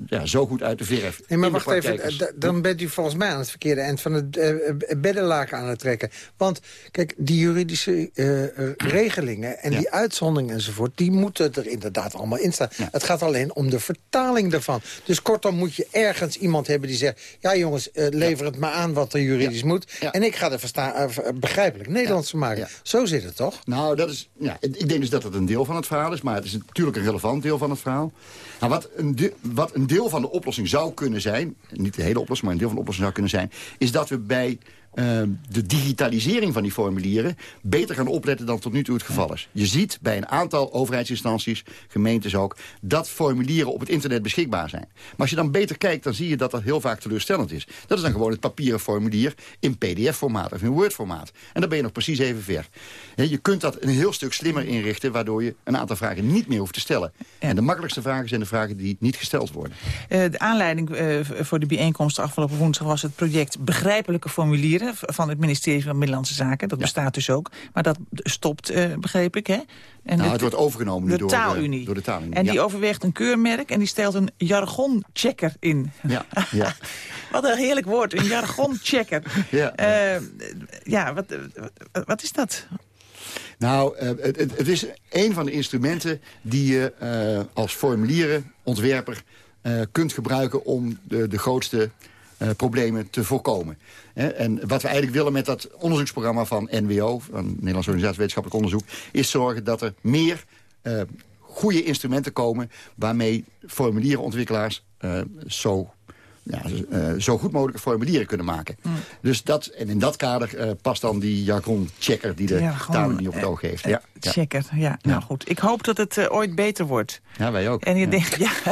ja, zo goed uit de verf. Nee, maar wacht even, dan bent u volgens mij aan het verkeerde eind van het uh, beddenlaken aan het trekken. Want kijk, die juridische uh, regelingen en ja. die uitzonderingen enzovoort... die moeten er inderdaad allemaal in staan. Ja. Het gaat alleen om de vertaling daarvan. Dus kortom moet je ergens iemand hebben die zegt... ja jongens, uh, lever het maar aan wat er juridisch moet. En ik ga er versta begrijpelijk Nederlands van maken. Zo zit het toch? Nou, dat is, ja, ik denk dus dat het een deel van het verhaal is... maar het is natuurlijk een relevant deel van het verhaal. Nou, wat een, wat een deel van de oplossing zou kunnen zijn... niet de hele oplossing, maar een deel van de oplossing zou kunnen zijn... is dat we bij eh, de digitalisering van die formulieren... beter gaan opletten dan tot nu toe het geval is. Je ziet bij een aantal overheidsinstanties, gemeentes ook... dat formulieren op het internet beschikbaar zijn. Maar als je dan beter kijkt, dan zie je dat dat heel vaak teleurstellend is. Dat is dan gewoon het papieren formulier in pdf-formaat of in Word-formaat. En dan ben je nog precies even ver. Je kunt dat een heel stuk slimmer inrichten... waardoor je een aantal vragen niet meer hoeft te stellen. En de makkelijkste vragen zijn de vragen die niet gesteld worden. Eh, de aanleiding eh, voor de bijeenkomst afgelopen woensdag was het project Begrijpelijke Formulieren van het ministerie van Middellandse Zaken. Dat bestaat dus ook. Maar dat stopt, eh, begreep ik, hè? En Nou, het wordt overgenomen nu de door de- taalunie. door de taalunie, En die overweegt een keurmerk en die stelt een jargonchecker in. Ja, ja. (laughs) Wat een heerlijk woord, een jargonchecker. (laughs) Ja. Eh, ja, wat, wat, wat is dat? Nou, eh, het, het- is een van de instrumenten die je eh, als formulierenontwerper eh, kunt gebruiken om de, de grootste eh, problemen te voorkomen. En wat we eigenlijk willen met dat onderzoeksprogramma van NWO, van Nederlandse Organisatie Wetenschappelijk Onderzoek, is zorgen dat er meer eh, goede instrumenten komen waarmee formulierenontwikkelaars eh, zo ja, eh, zo goed mogelijke formulieren kunnen maken. Dus dat, en in dat kader eh, past dan die jargon-checker die de Jargon, taalunie op het eh, oog heeft. Ja, ja. Checker, ja. Nou goed, ik hoop dat het ooit beter wordt. ja, wij ook. En je, ja. denkt, ja. (laughs)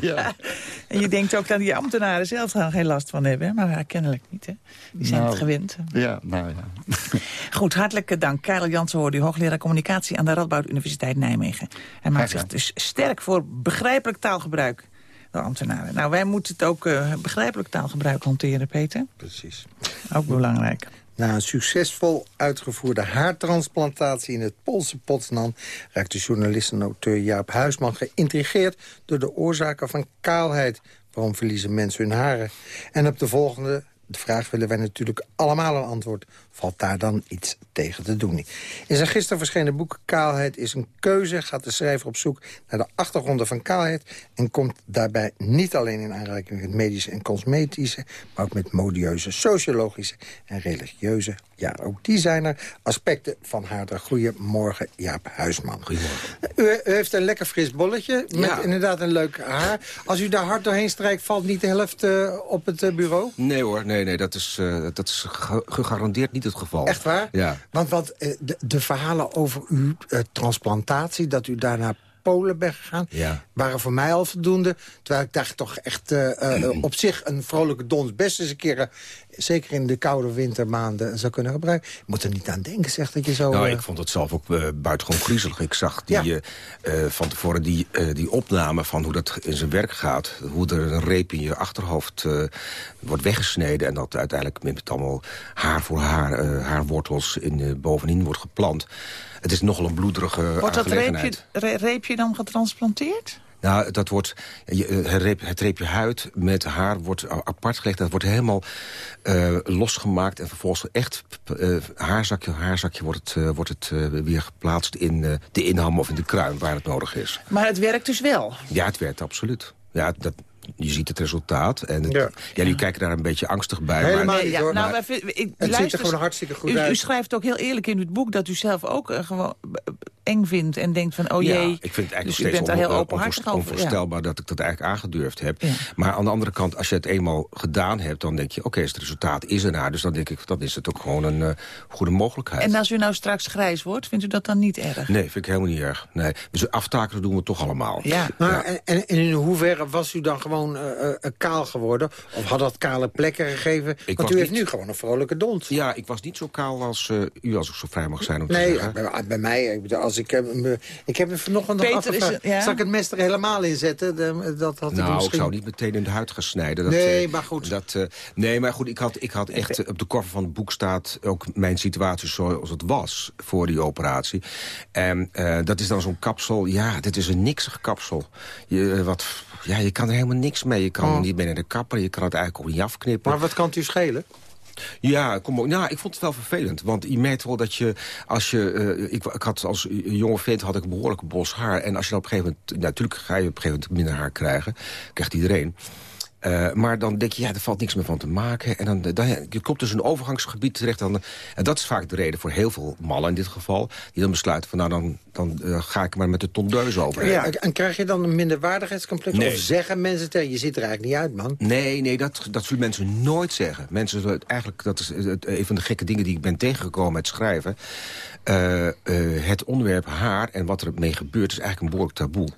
Ja. (laughs) en je denkt ook dat die ambtenaren zelf daar geen last van hebben. hè? Maar ja, kennelijk niet, hè? Die zijn Nou, het gewend. Ja, nou ja. (laughs) Goed, hartelijk dank. Karel Jansen hoorde u, hoogleraar communicatie aan de Radboud Universiteit Nijmegen. Hij maakt zich dus sterk voor begrijpelijk taalgebruik door ambtenaren. Nou, wij moeten het ook eh, begrijpelijk taalgebruik hanteren, Peter. Precies. Ook belangrijk. Na een succesvol uitgevoerde haartransplantatie in het Poolse Potsdam... raakt de journalist en auteur Jaap Huisman geïntrigeerd... door de oorzaken van kaalheid. Waarom verliezen mensen hun haren? En op de volgende de vraag willen wij natuurlijk allemaal een antwoord. Valt daar dan iets tegen te doen? In zijn gisteren verschenen boek Kaalheid is een keuze... gaat de schrijver op zoek naar de achtergronden van kaalheid... en komt daarbij niet alleen in aanraking met medische en cosmetische... maar ook met modieuze, sociologische en religieuze... ja, ook die zijn er, aspecten van haar. Goedemorgen, Jaap Huisman. Goedemorgen. U, u heeft een lekker fris bolletje met Ja. inderdaad een leuk haar. Als u daar hard doorheen strijkt, valt niet de helft eh, op het eh, bureau? Nee hoor, nee, nee, dat is, eh, dat is ge- gegarandeerd niet het geval. Echt waar? Ja. Want, want eh, de, de verhalen over uw transplantatie, dat u daar naar Polen gegaan... Ja. waren voor mij al voldoende. Terwijl ik dacht toch echt eh, eh, op zich een vrolijke dons... best eens een keer, eh, zeker in de koude wintermaanden, zou kunnen gebruiken. Je moet er niet aan denken, zeg dat je zo... Nou, ik vond het zelf ook buitengewoon griezelig. Ik zag die, Ja. van tevoren die, die opname van hoe dat in zijn werk gaat. Hoe er een reep in je achterhoofd wordt weggesneden... en dat uiteindelijk met allemaal haar voor haar, eh, haarwortels in, bovenin wordt geplant. Het is nogal een bloederige Wordt dat reepje, re- reepje dan getransplanteerd? Nou, dat wordt, eh, het, reep, het reepje huid met haar wordt apart gelegd. Dat wordt helemaal eh, losgemaakt. En vervolgens echt eh, haarzakje, haarzakje wordt het, wordt het weer geplaatst in de inham of in de kruin waar het nodig is. Maar het werkt dus wel. Ja, het werkt absoluut. Ja, dat, je ziet het resultaat. En het, Ja. ja. jullie kijken daar een beetje angstig bij. Helemaal maar, niet, ja, hoor. nou, Maar ik, het ziet er luister, gewoon hartstikke goed u, uit. U schrijft ook heel eerlijk in het boek dat u zelf ook eh, gewoon eng vindt en denkt van, oh ja, jee. ik vind het eigenlijk dus nog steeds heel eh, openhartig onvoorst- over. Ja. onvoorstelbaar dat ik dat eigenlijk aangedurfd heb. Ja. Maar aan de andere kant, als je het eenmaal gedaan hebt... dan denk je, oké, het resultaat is ernaar. Dus dan denk ik, dan is het ook gewoon een eh, goede mogelijkheid. En als u nou straks grijs wordt, vindt u dat dan niet erg? Nee, vind ik helemaal niet erg. Nee. Dus aftakelen doen we toch allemaal. Ja. Maar en, en in hoeverre was u dan gewoon eh, kaal geworden? Of had dat kale plekken gegeven? Want was u heeft niet- nu gewoon een vrolijke dont. Ja, ik was niet zo kaal als eh, u, als ik zo vrij mag zijn om te Nee, zeggen. bij, bij mij, ik, als ik, heb me, ik heb me vanochtend nog afgevraagd, een- ja? zal ik het mes er helemaal in zetten? Dat had ik Nou, ik misschien... zou niet meteen in de huid gaan snijden. Dat, Nee, eh, maar goed. Dat, eh, nee, maar goed, ik had, ik had echt... eh, op de cover van het boek staat ook mijn situatie zoals het was... voor die operatie. En eh, dat is dan zo'n kapsel. Ja, dit is een niksig kapsel. Je, eh, wat, ja, je kan er helemaal niks mee. Je kan Oh. niet meer naar de kapper. Je kan het eigenlijk ook niet afknippen. Maar wat kan het u schelen? Ja, kom, op. nou, ik vond het wel vervelend. Want je merkt wel dat je, als je... eh, ik, ik had als jonge vent had ik een behoorlijke bos haar. En als je dan op een gegeven moment... Natuurlijk ga je op een gegeven moment minder haar krijgen. Krijgt iedereen. Uh, maar dan denk je, ja, er valt niks meer van te maken. En dan, dan je komt dus een overgangsgebied terecht. Dan, en dat is vaak de reden voor heel veel mannen in dit geval. Die dan besluiten van, nou, dan, dan uh, ga ik maar met de tondeus over. Ja, en krijg je dan een minderwaardigheidscomplex? Nee. Of zeggen mensen tegen je ziet er eigenlijk niet uit, man? Nee, nee, dat, dat zullen mensen nooit zeggen. Mensen, eigenlijk, dat is het- een van de gekke dingen die ik ben tegengekomen met schrijven. Eh, eh, het onderwerp haar en wat er mee gebeurt is eigenlijk een behoorlijk taboe.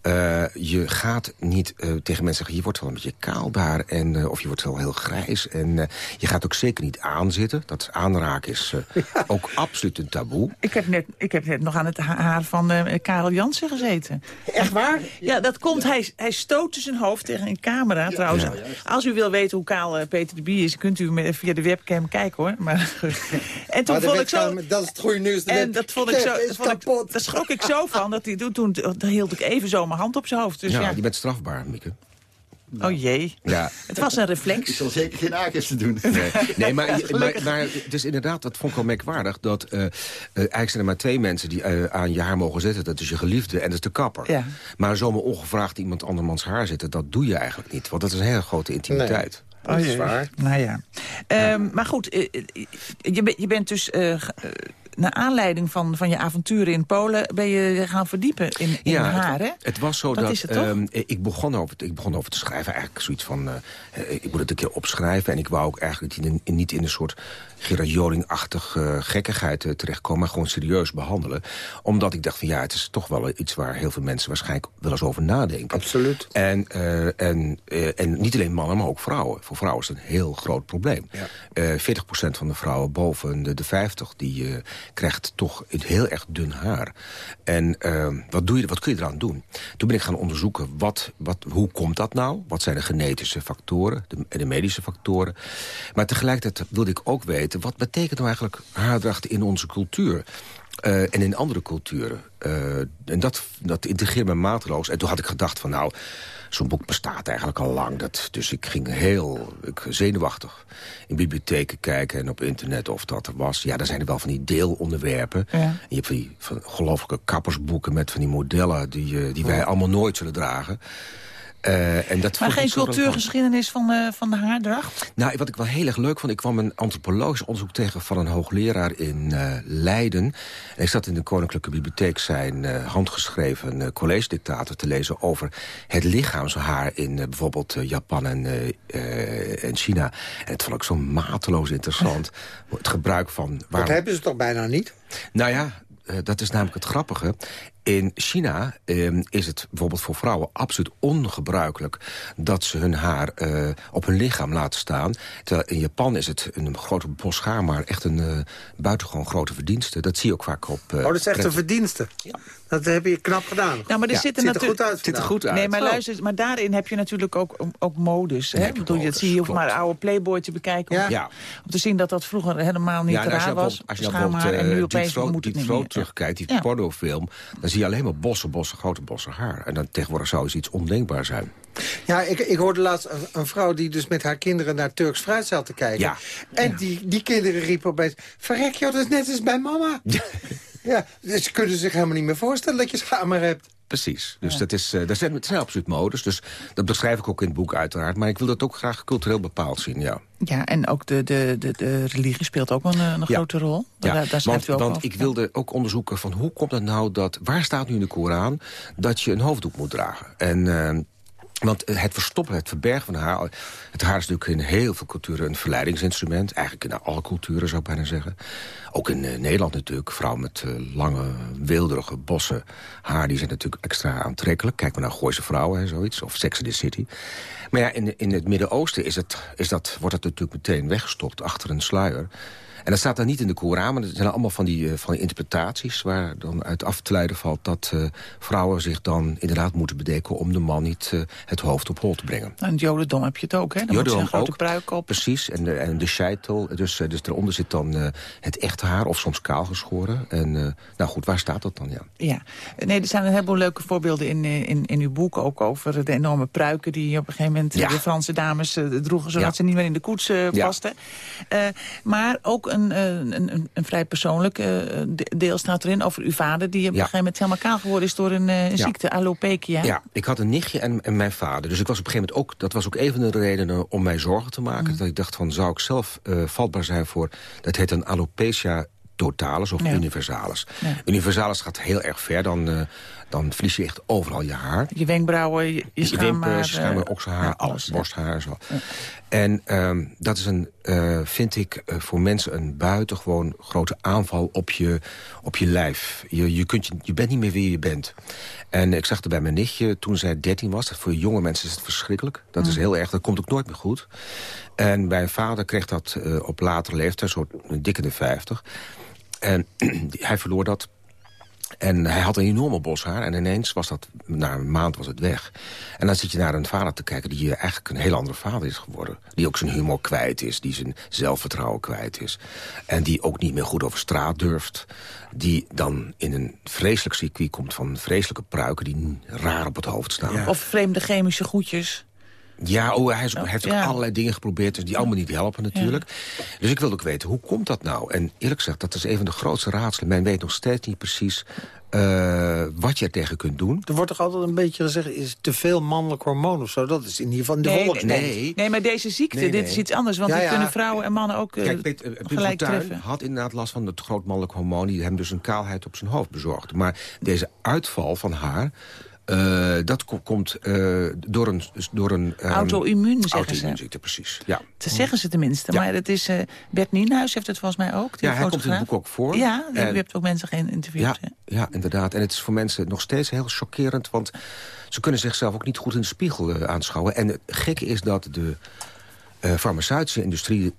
Eh, je gaat niet eh, tegen mensen zeggen... je wordt wel een beetje kaal daar en, eh, of je wordt wel heel grijs. En eh, je gaat ook zeker niet aanzitten. Dat aanraken is eh, (laughs) ook absoluut een taboe. Ik heb, net, ik heb net nog aan het ha- haar van eh, Karel Jansen gezeten. Echt waar? Ja, dat komt. Hij, hij stootte zijn hoofd tegen een camera. Trouwens, Ja. als u wil weten hoe kaal Peter de Bie is... kunt u via de webcam kijken, hoor. Maar, (laughs) en toen Maar vond ik zo... dat is het goede nieuws. En dat vond ik zo... (laughs) is vond ik- kapot. daar schrok ik zo van. Dat hij, toen, toen, toen hield ik even zo mijn hand op zijn hoofd. Dus ja, ja, je bent strafbaar, Mieke. oh jee. Ja, Het was een Ik reflex. zal zeker geen aangifte doen. Nee, nee maar, maar, maar het is inderdaad, dat vond ik wel merkwaardig... dat eh, eh, eigenlijk zijn er maar twee mensen die eh, aan je haar mogen zitten. Dat is je geliefde en dat is de kapper. Ja. Maar zomaar ongevraagd iemand andermans haar zitten... dat doe je eigenlijk niet, want dat is een hele grote intimiteit. Dat is jee. waar. Nou ja. Ehm, Maar goed, je, bent- je bent dus... naar aanleiding van, van je avonturen in Polen... ben je gaan verdiepen in, in haar, hè? het, het was zo Dat dat, is het toch? ehm, ik, begon over, ik begon over te schrijven. Eigenlijk zoiets van, eh, eh, ik moet het een keer opschrijven. En ik wou ook eigenlijk niet in, niet in een soort Gerard Joling-achtig eh, gekkigheid terechtkomen. Maar gewoon serieus behandelen. Omdat ik dacht van ja, het is toch wel iets waar heel veel mensen waarschijnlijk wel eens over nadenken. Absoluut. En, eh, en, eh, en niet alleen mannen, maar ook vrouwen. Voor vrouwen is het een heel groot probleem. Eh 40% van de vrouwen boven de, de 50... die eh, krijgt toch een heel erg dun haar. En eh, wat, doe je, wat kun je eraan doen? Toen ben ik gaan onderzoeken, wat, wat, hoe komt dat nou? Wat zijn de genetische factoren, de, de medische factoren? Maar tegelijkertijd wilde ik ook weten... wat betekent nou eigenlijk haardracht in onze cultuur? Eh, en in andere culturen. Eh, en dat, dat integreert me mateloos. En toen had ik gedacht van nou, zo'n boek bestaat eigenlijk al lang. Dat, dus ik ging heel ik, zenuwachtig in bibliotheken kijken en op internet of dat er was. Ja, daar zijn er wel van die deelonderwerpen. Ja. En je hebt van die van kappersboeken met van die modellen... die, eh, die wij allemaal nooit zullen dragen. Eh, en dat Maar geen cultuurgeschiedenis van de, van de haardracht? Nou, wat ik wel heel erg leuk vond... ik kwam een antropologisch onderzoek tegen van een hoogleraar in eh, Leiden. En ik zat in de Koninklijke Bibliotheek zijn eh, handgeschreven uh, college-dictator te lezen... over het lichaamshaar in uh, bijvoorbeeld uh, Japan en, uh, en China. En het vond ik zo mateloos interessant. het gebruik van... Dat hebben ze toch bijna niet? Nou ja, dat is namelijk het grappige. In China eh, is het bijvoorbeeld voor vrouwen absoluut ongebruikelijk... dat ze hun haar eh, op hun lichaam laten staan. Terwijl in Japan is het een grote bos haar... maar echt een uh, buitengewoon grote verdienste. Dat zie je ook vaak op... oh, dat is echt een verdienste? Ja. Dat heb je knap gedaan. Nou, maar er ja, zit er ziet natuurlijk... er goed uit. Ziet er goed uit. Nee, maar luister, maar daarin heb je natuurlijk ook, ook modus. Hè? Bedoel, je, dat zie je hoeft maar oude Playboy te bekijken. Ja. Om, Ja. om te zien dat dat vroeger helemaal niet Ja, raar was. als je bijvoorbeeld en nu opeens Deep moet het Throat, niet Throat meer. terugkijkt, die Ja. pornofilm... dan zie je alleen maar bossen, bossen, grote bossen haar. En dan tegenwoordig zou iets ondenkbaar zijn. Ja, ik, ik hoorde laatst een, een, vrouw die dus met haar kinderen naar Turks fruit zat te kijken. Ja. En Die, die kinderen riepen opeens... Verrek joh, dat is net als bij mama. Ja. (laughs) ja, dus ze kunnen zich helemaal niet meer voorstellen dat je schaamhaar hebt. Precies. Dus dat, is, uh, dat, zijn, dat zijn absoluut modes. Dus dat beschrijf ik ook in het boek uiteraard. Maar ik wil dat ook graag cultureel bepaald zien, ja. Ja, en ook de, de, de, de religie speelt ook een, een Ja. grote rol. Ja, daar, daar schrijft want, u ook want over. ik wilde ook onderzoeken van hoe komt het nou dat... waar staat nu in de Koran dat je een hoofddoek moet dragen? En... Uh, want het verstoppen, het verbergen van haar... het haar is natuurlijk in heel veel culturen een verleidingsinstrument. Eigenlijk in alle culturen zou ik bijna zeggen. Ook in uh, Nederland natuurlijk. Vrouwen met uh, lange, weelderige bossen haar... die zijn natuurlijk extra aantrekkelijk. Kijk maar naar Gooise vrouwen en zoiets. Of Sex in the City. Maar ja, in, in het Midden-Oosten is is dat, wordt het natuurlijk meteen weggestopt achter een sluier. En dat staat dan niet in de Koran, maar het zijn allemaal van die, uh, van die interpretaties... waar dan uit af te leiden valt dat uh, vrouwen zich dan inderdaad moeten bedekken... om de man niet uh, het hoofd op hol te brengen. En het jodendom heb je het ook, hè? Dan moet je een grote pruik op. Precies, en de, en de scheitel. Dus, dus eronder zit dan het echte haar, of soms kaal geschoren. En nou goed, waar staat dat dan, ja? Ja, nee, er zijn een heleboel leuke voorbeelden in, in, in uw boek... ook over de enorme pruiken die op een gegeven moment... Ja. de Franse dames droegen... zodat Ja. ze niet meer in de koets pasten. Ja. maar ook een, eh, een, een, een vrij persoonlijk eh, de- deel staat erin over uw vader... die op een gegeven moment helemaal kaal geworden is door een, eh, ziekte, alopecia. Ja, ik had een nichtje en, en mijn vader. Dus ik was op een gegeven moment ook... dat was ook een van de redenen om mij zorgen te maken. Mm. Dat ik dacht van, zou ik zelf vatbaar zijn voor... dat heet een alopecia totalis of Ja. universalis. Ja. Universalis gaat heel erg ver. Dan, dan verlies je echt overal je haar. Je wenkbrauwen, je, je Je schaamhaar, wimpers, schaamhaar, eh, okselhaar, alles, borsthaar. Zo. En ehm, dat is een, eh, vind ik, eh, voor mensen een buitengewoon grote aanval op je, op je lijf. Je, je, kunt je, je bent niet meer wie je bent. En ik zag het bij mijn nichtje toen zij 13 was. Dat voor jonge mensen is het verschrikkelijk. Dat is heel erg, dat komt ook nooit meer goed. En mijn vader kreeg dat op latere leeftijd, zo dik in de 50. En (clears throat) hij verloor dat en hij had een enorme boshaar en ineens was dat, na een maand was het weg. En dan zit je naar een vader te kijken die eigenlijk een heel andere vader is geworden. Die ook zijn humor kwijt is, die zijn zelfvertrouwen kwijt is. En die ook niet meer goed over straat durft. Die dan in een vreselijk circuit komt van vreselijke pruiken die raar op het hoofd staan. Of vreemde chemische goedjes. Ja, oh, hij, is hij heeft ook Ja. allerlei dingen geprobeerd... Dus die allemaal niet helpen natuurlijk. Dus ik wilde ook weten, hoe komt dat nou? En eerlijk gezegd, dat is een van de grootste raadselen. Men weet nog steeds niet precies eh, wat je er tegen kunt doen. Er wordt toch altijd een beetje gezegd, is te veel mannelijk hormoon of zo? Dat is in ieder geval in de volksmond. nee. Nee, maar deze ziekte, Nee, dit nee. is iets anders. Want Ja, kunnen vrouwen en mannen ook eh, Kijk, Piet, eh, Piet gelijk Fortuyn treffen. had inderdaad last van het groot mannelijk hormoon... die hem dus een kaalheid op zijn hoofd bezorgde. Maar deze uitval van haar... eh, dat ko- komt eh, door een... Door een ehm, Auto-immuun, zeggen ze. Auto-immuunziekte, precies. Ja. Dat zeggen ze tenminste. Ja. Maar dat is, eh, Bert Nienhuis heeft het volgens mij ook. die Ja, hij komt in het boek ook voor. Ja, u En- hebt ook mensen geïnterviewd. Ja, hè? ja, inderdaad. En het is voor mensen nog steeds heel chockerend... want ze kunnen zichzelf ook niet goed in de spiegel aanschouwen. En het gekke is dat de farmaceutische industrie...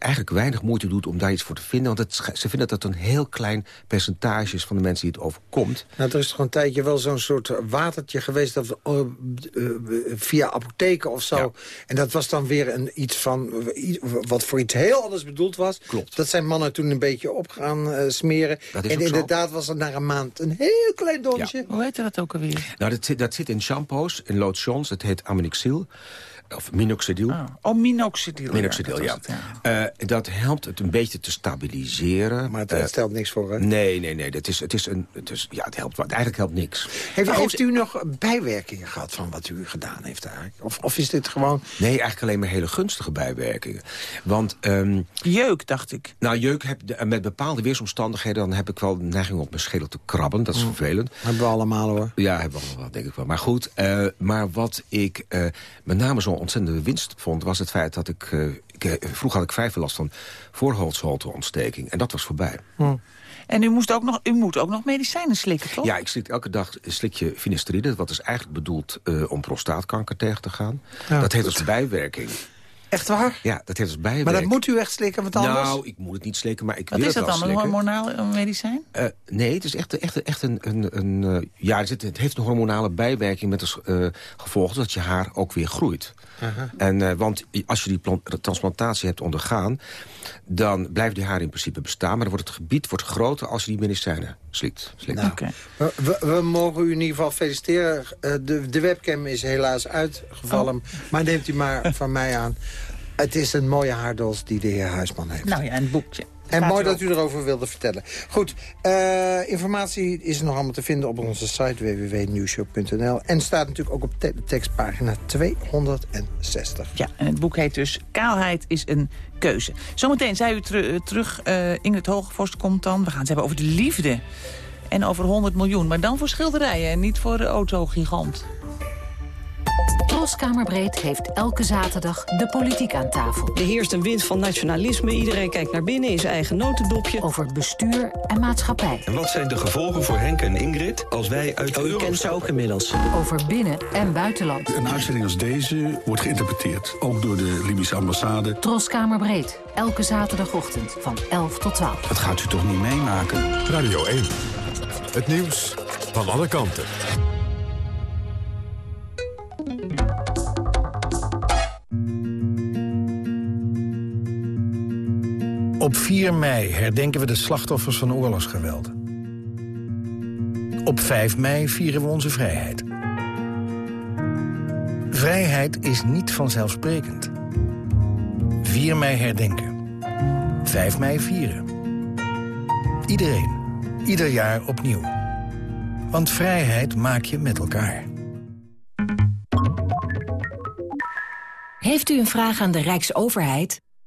eigenlijk weinig moeite doet om daar iets voor te vinden. Want het, ze vinden dat het een heel klein percentage is van de mensen die het overkomt. Nou, er is toch een tijdje wel zo'n soort watertje geweest... Dat, we, eh, eh, via apotheken of zo. Ja. En dat was dan weer een, iets van... eh, wat voor iets heel anders bedoeld was. Klopt. Dat zijn mannen toen een beetje op gaan eh, smeren. Dat is en ook zo. inderdaad was er na een maand een heel klein donsje. Hoe heet dat ook alweer? Nou, dat zit, dat zit in shampoos, in lotions. Het heet aminoxyl. Of minoxidil. Ah. Oh, minoxidil. Minoxidil, dat ja. het, Eh, dat helpt het een beetje te stabiliseren. Maar het Eh, stelt niks voor, hè? Nee, nee, nee. Dat is, het is een, het is, ja, het helpt wat. Eigenlijk helpt niks. Heeft, heeft u nog bijwerkingen gehad van wat u gedaan heeft eigenlijk? Of, of is dit gewoon... Nee, eigenlijk alleen maar hele gunstige bijwerkingen. Want, ehm, Jeuk, dacht ik. nou, jeuk heb, de- met bepaalde weersomstandigheden... dan heb ik wel de neiging op mijn schedel te krabben. Dat is vervelend. Hebben we allemaal, hoor. Ja, hebben we wel, denk ik wel. Maar goed, eh, maar wat ik eh, met name zo'n ontzettende winst vond... was het feit dat ik... eh, ik eh, vroeger had ik veel last van voorhoofdholteontsteking. En dat was voorbij. En u, moest ook nog, u moet ook nog medicijnen slikken, toch? Ja, ik slik elke dag een slikje finasteride. Wat is eigenlijk bedoeld eh, om prostaatkanker tegen te gaan. Ja, dat heeft als bijwerking. Echt waar? Ja, dat heeft als bijwerking. Maar dat moet u echt slikken, want anders... Nou, ik moet het niet slikken, maar ik Wat wil is het dat wel dan, een hormonaal eh, medicijn? Eh, nee, het is echt, echt, echt een... een, een eh, ja, zit, het heeft een hormonale bijwerking met als eh, gevolg... dat je haar ook weer groeit. En, eh, want als je die plan- transplantatie hebt ondergaan... dan blijft die haar in principe bestaan... maar dan wordt het gebied wordt groter als je die medicijnen slikt. slikt. Nou, Oké. we, we- we mogen u in ieder geval feliciteren. Eh, de, de webcam is helaas uitgevallen. Oh. Maar neemt u maar van mij aan. Het is een mooie haardos die de heer Huisman heeft. Nou ja, een boekje. En mooi dat u erover wilde vertellen. Goed, eh, informatie is nog allemaal te vinden op onze site www.nieuwshow.nl. En staat natuurlijk ook op te- tekstpagina 260. Ja, en het boek heet dus Kaalheid is een keuze. Zometeen zijn u eh, terug. eh Ingrid Hogevorst komt dan. We gaan het hebben over de liefde. En over 100 miljoen. Maar dan voor schilderijen en niet voor de autogigant. Troskamerbreed heeft elke zaterdag de politiek aan tafel. Er heerst een wind van nationalisme. Iedereen kijkt naar binnen in zijn eigen notendopje. Over bestuur en maatschappij. En wat zijn de gevolgen voor Henk en Ingrid als wij uit de Oh, u kent ze ook inmiddels. Over binnen- en buitenland. Een uitzending als deze wordt geïnterpreteerd, ook door de Libische ambassade. Troskamerbreed. Elke zaterdagochtend van 11 tot 12. Dat gaat u toch niet meemaken? Radio 1. Het nieuws van alle kanten. Op 4 mei herdenken we de slachtoffers van oorlogsgeweld. Op 5 mei vieren we onze vrijheid. Vrijheid is niet vanzelfsprekend. 4 mei herdenken. 5 mei vieren. Iedereen. Ieder jaar opnieuw. Want vrijheid maak je met elkaar. Heeft u een vraag aan de Rijksoverheid?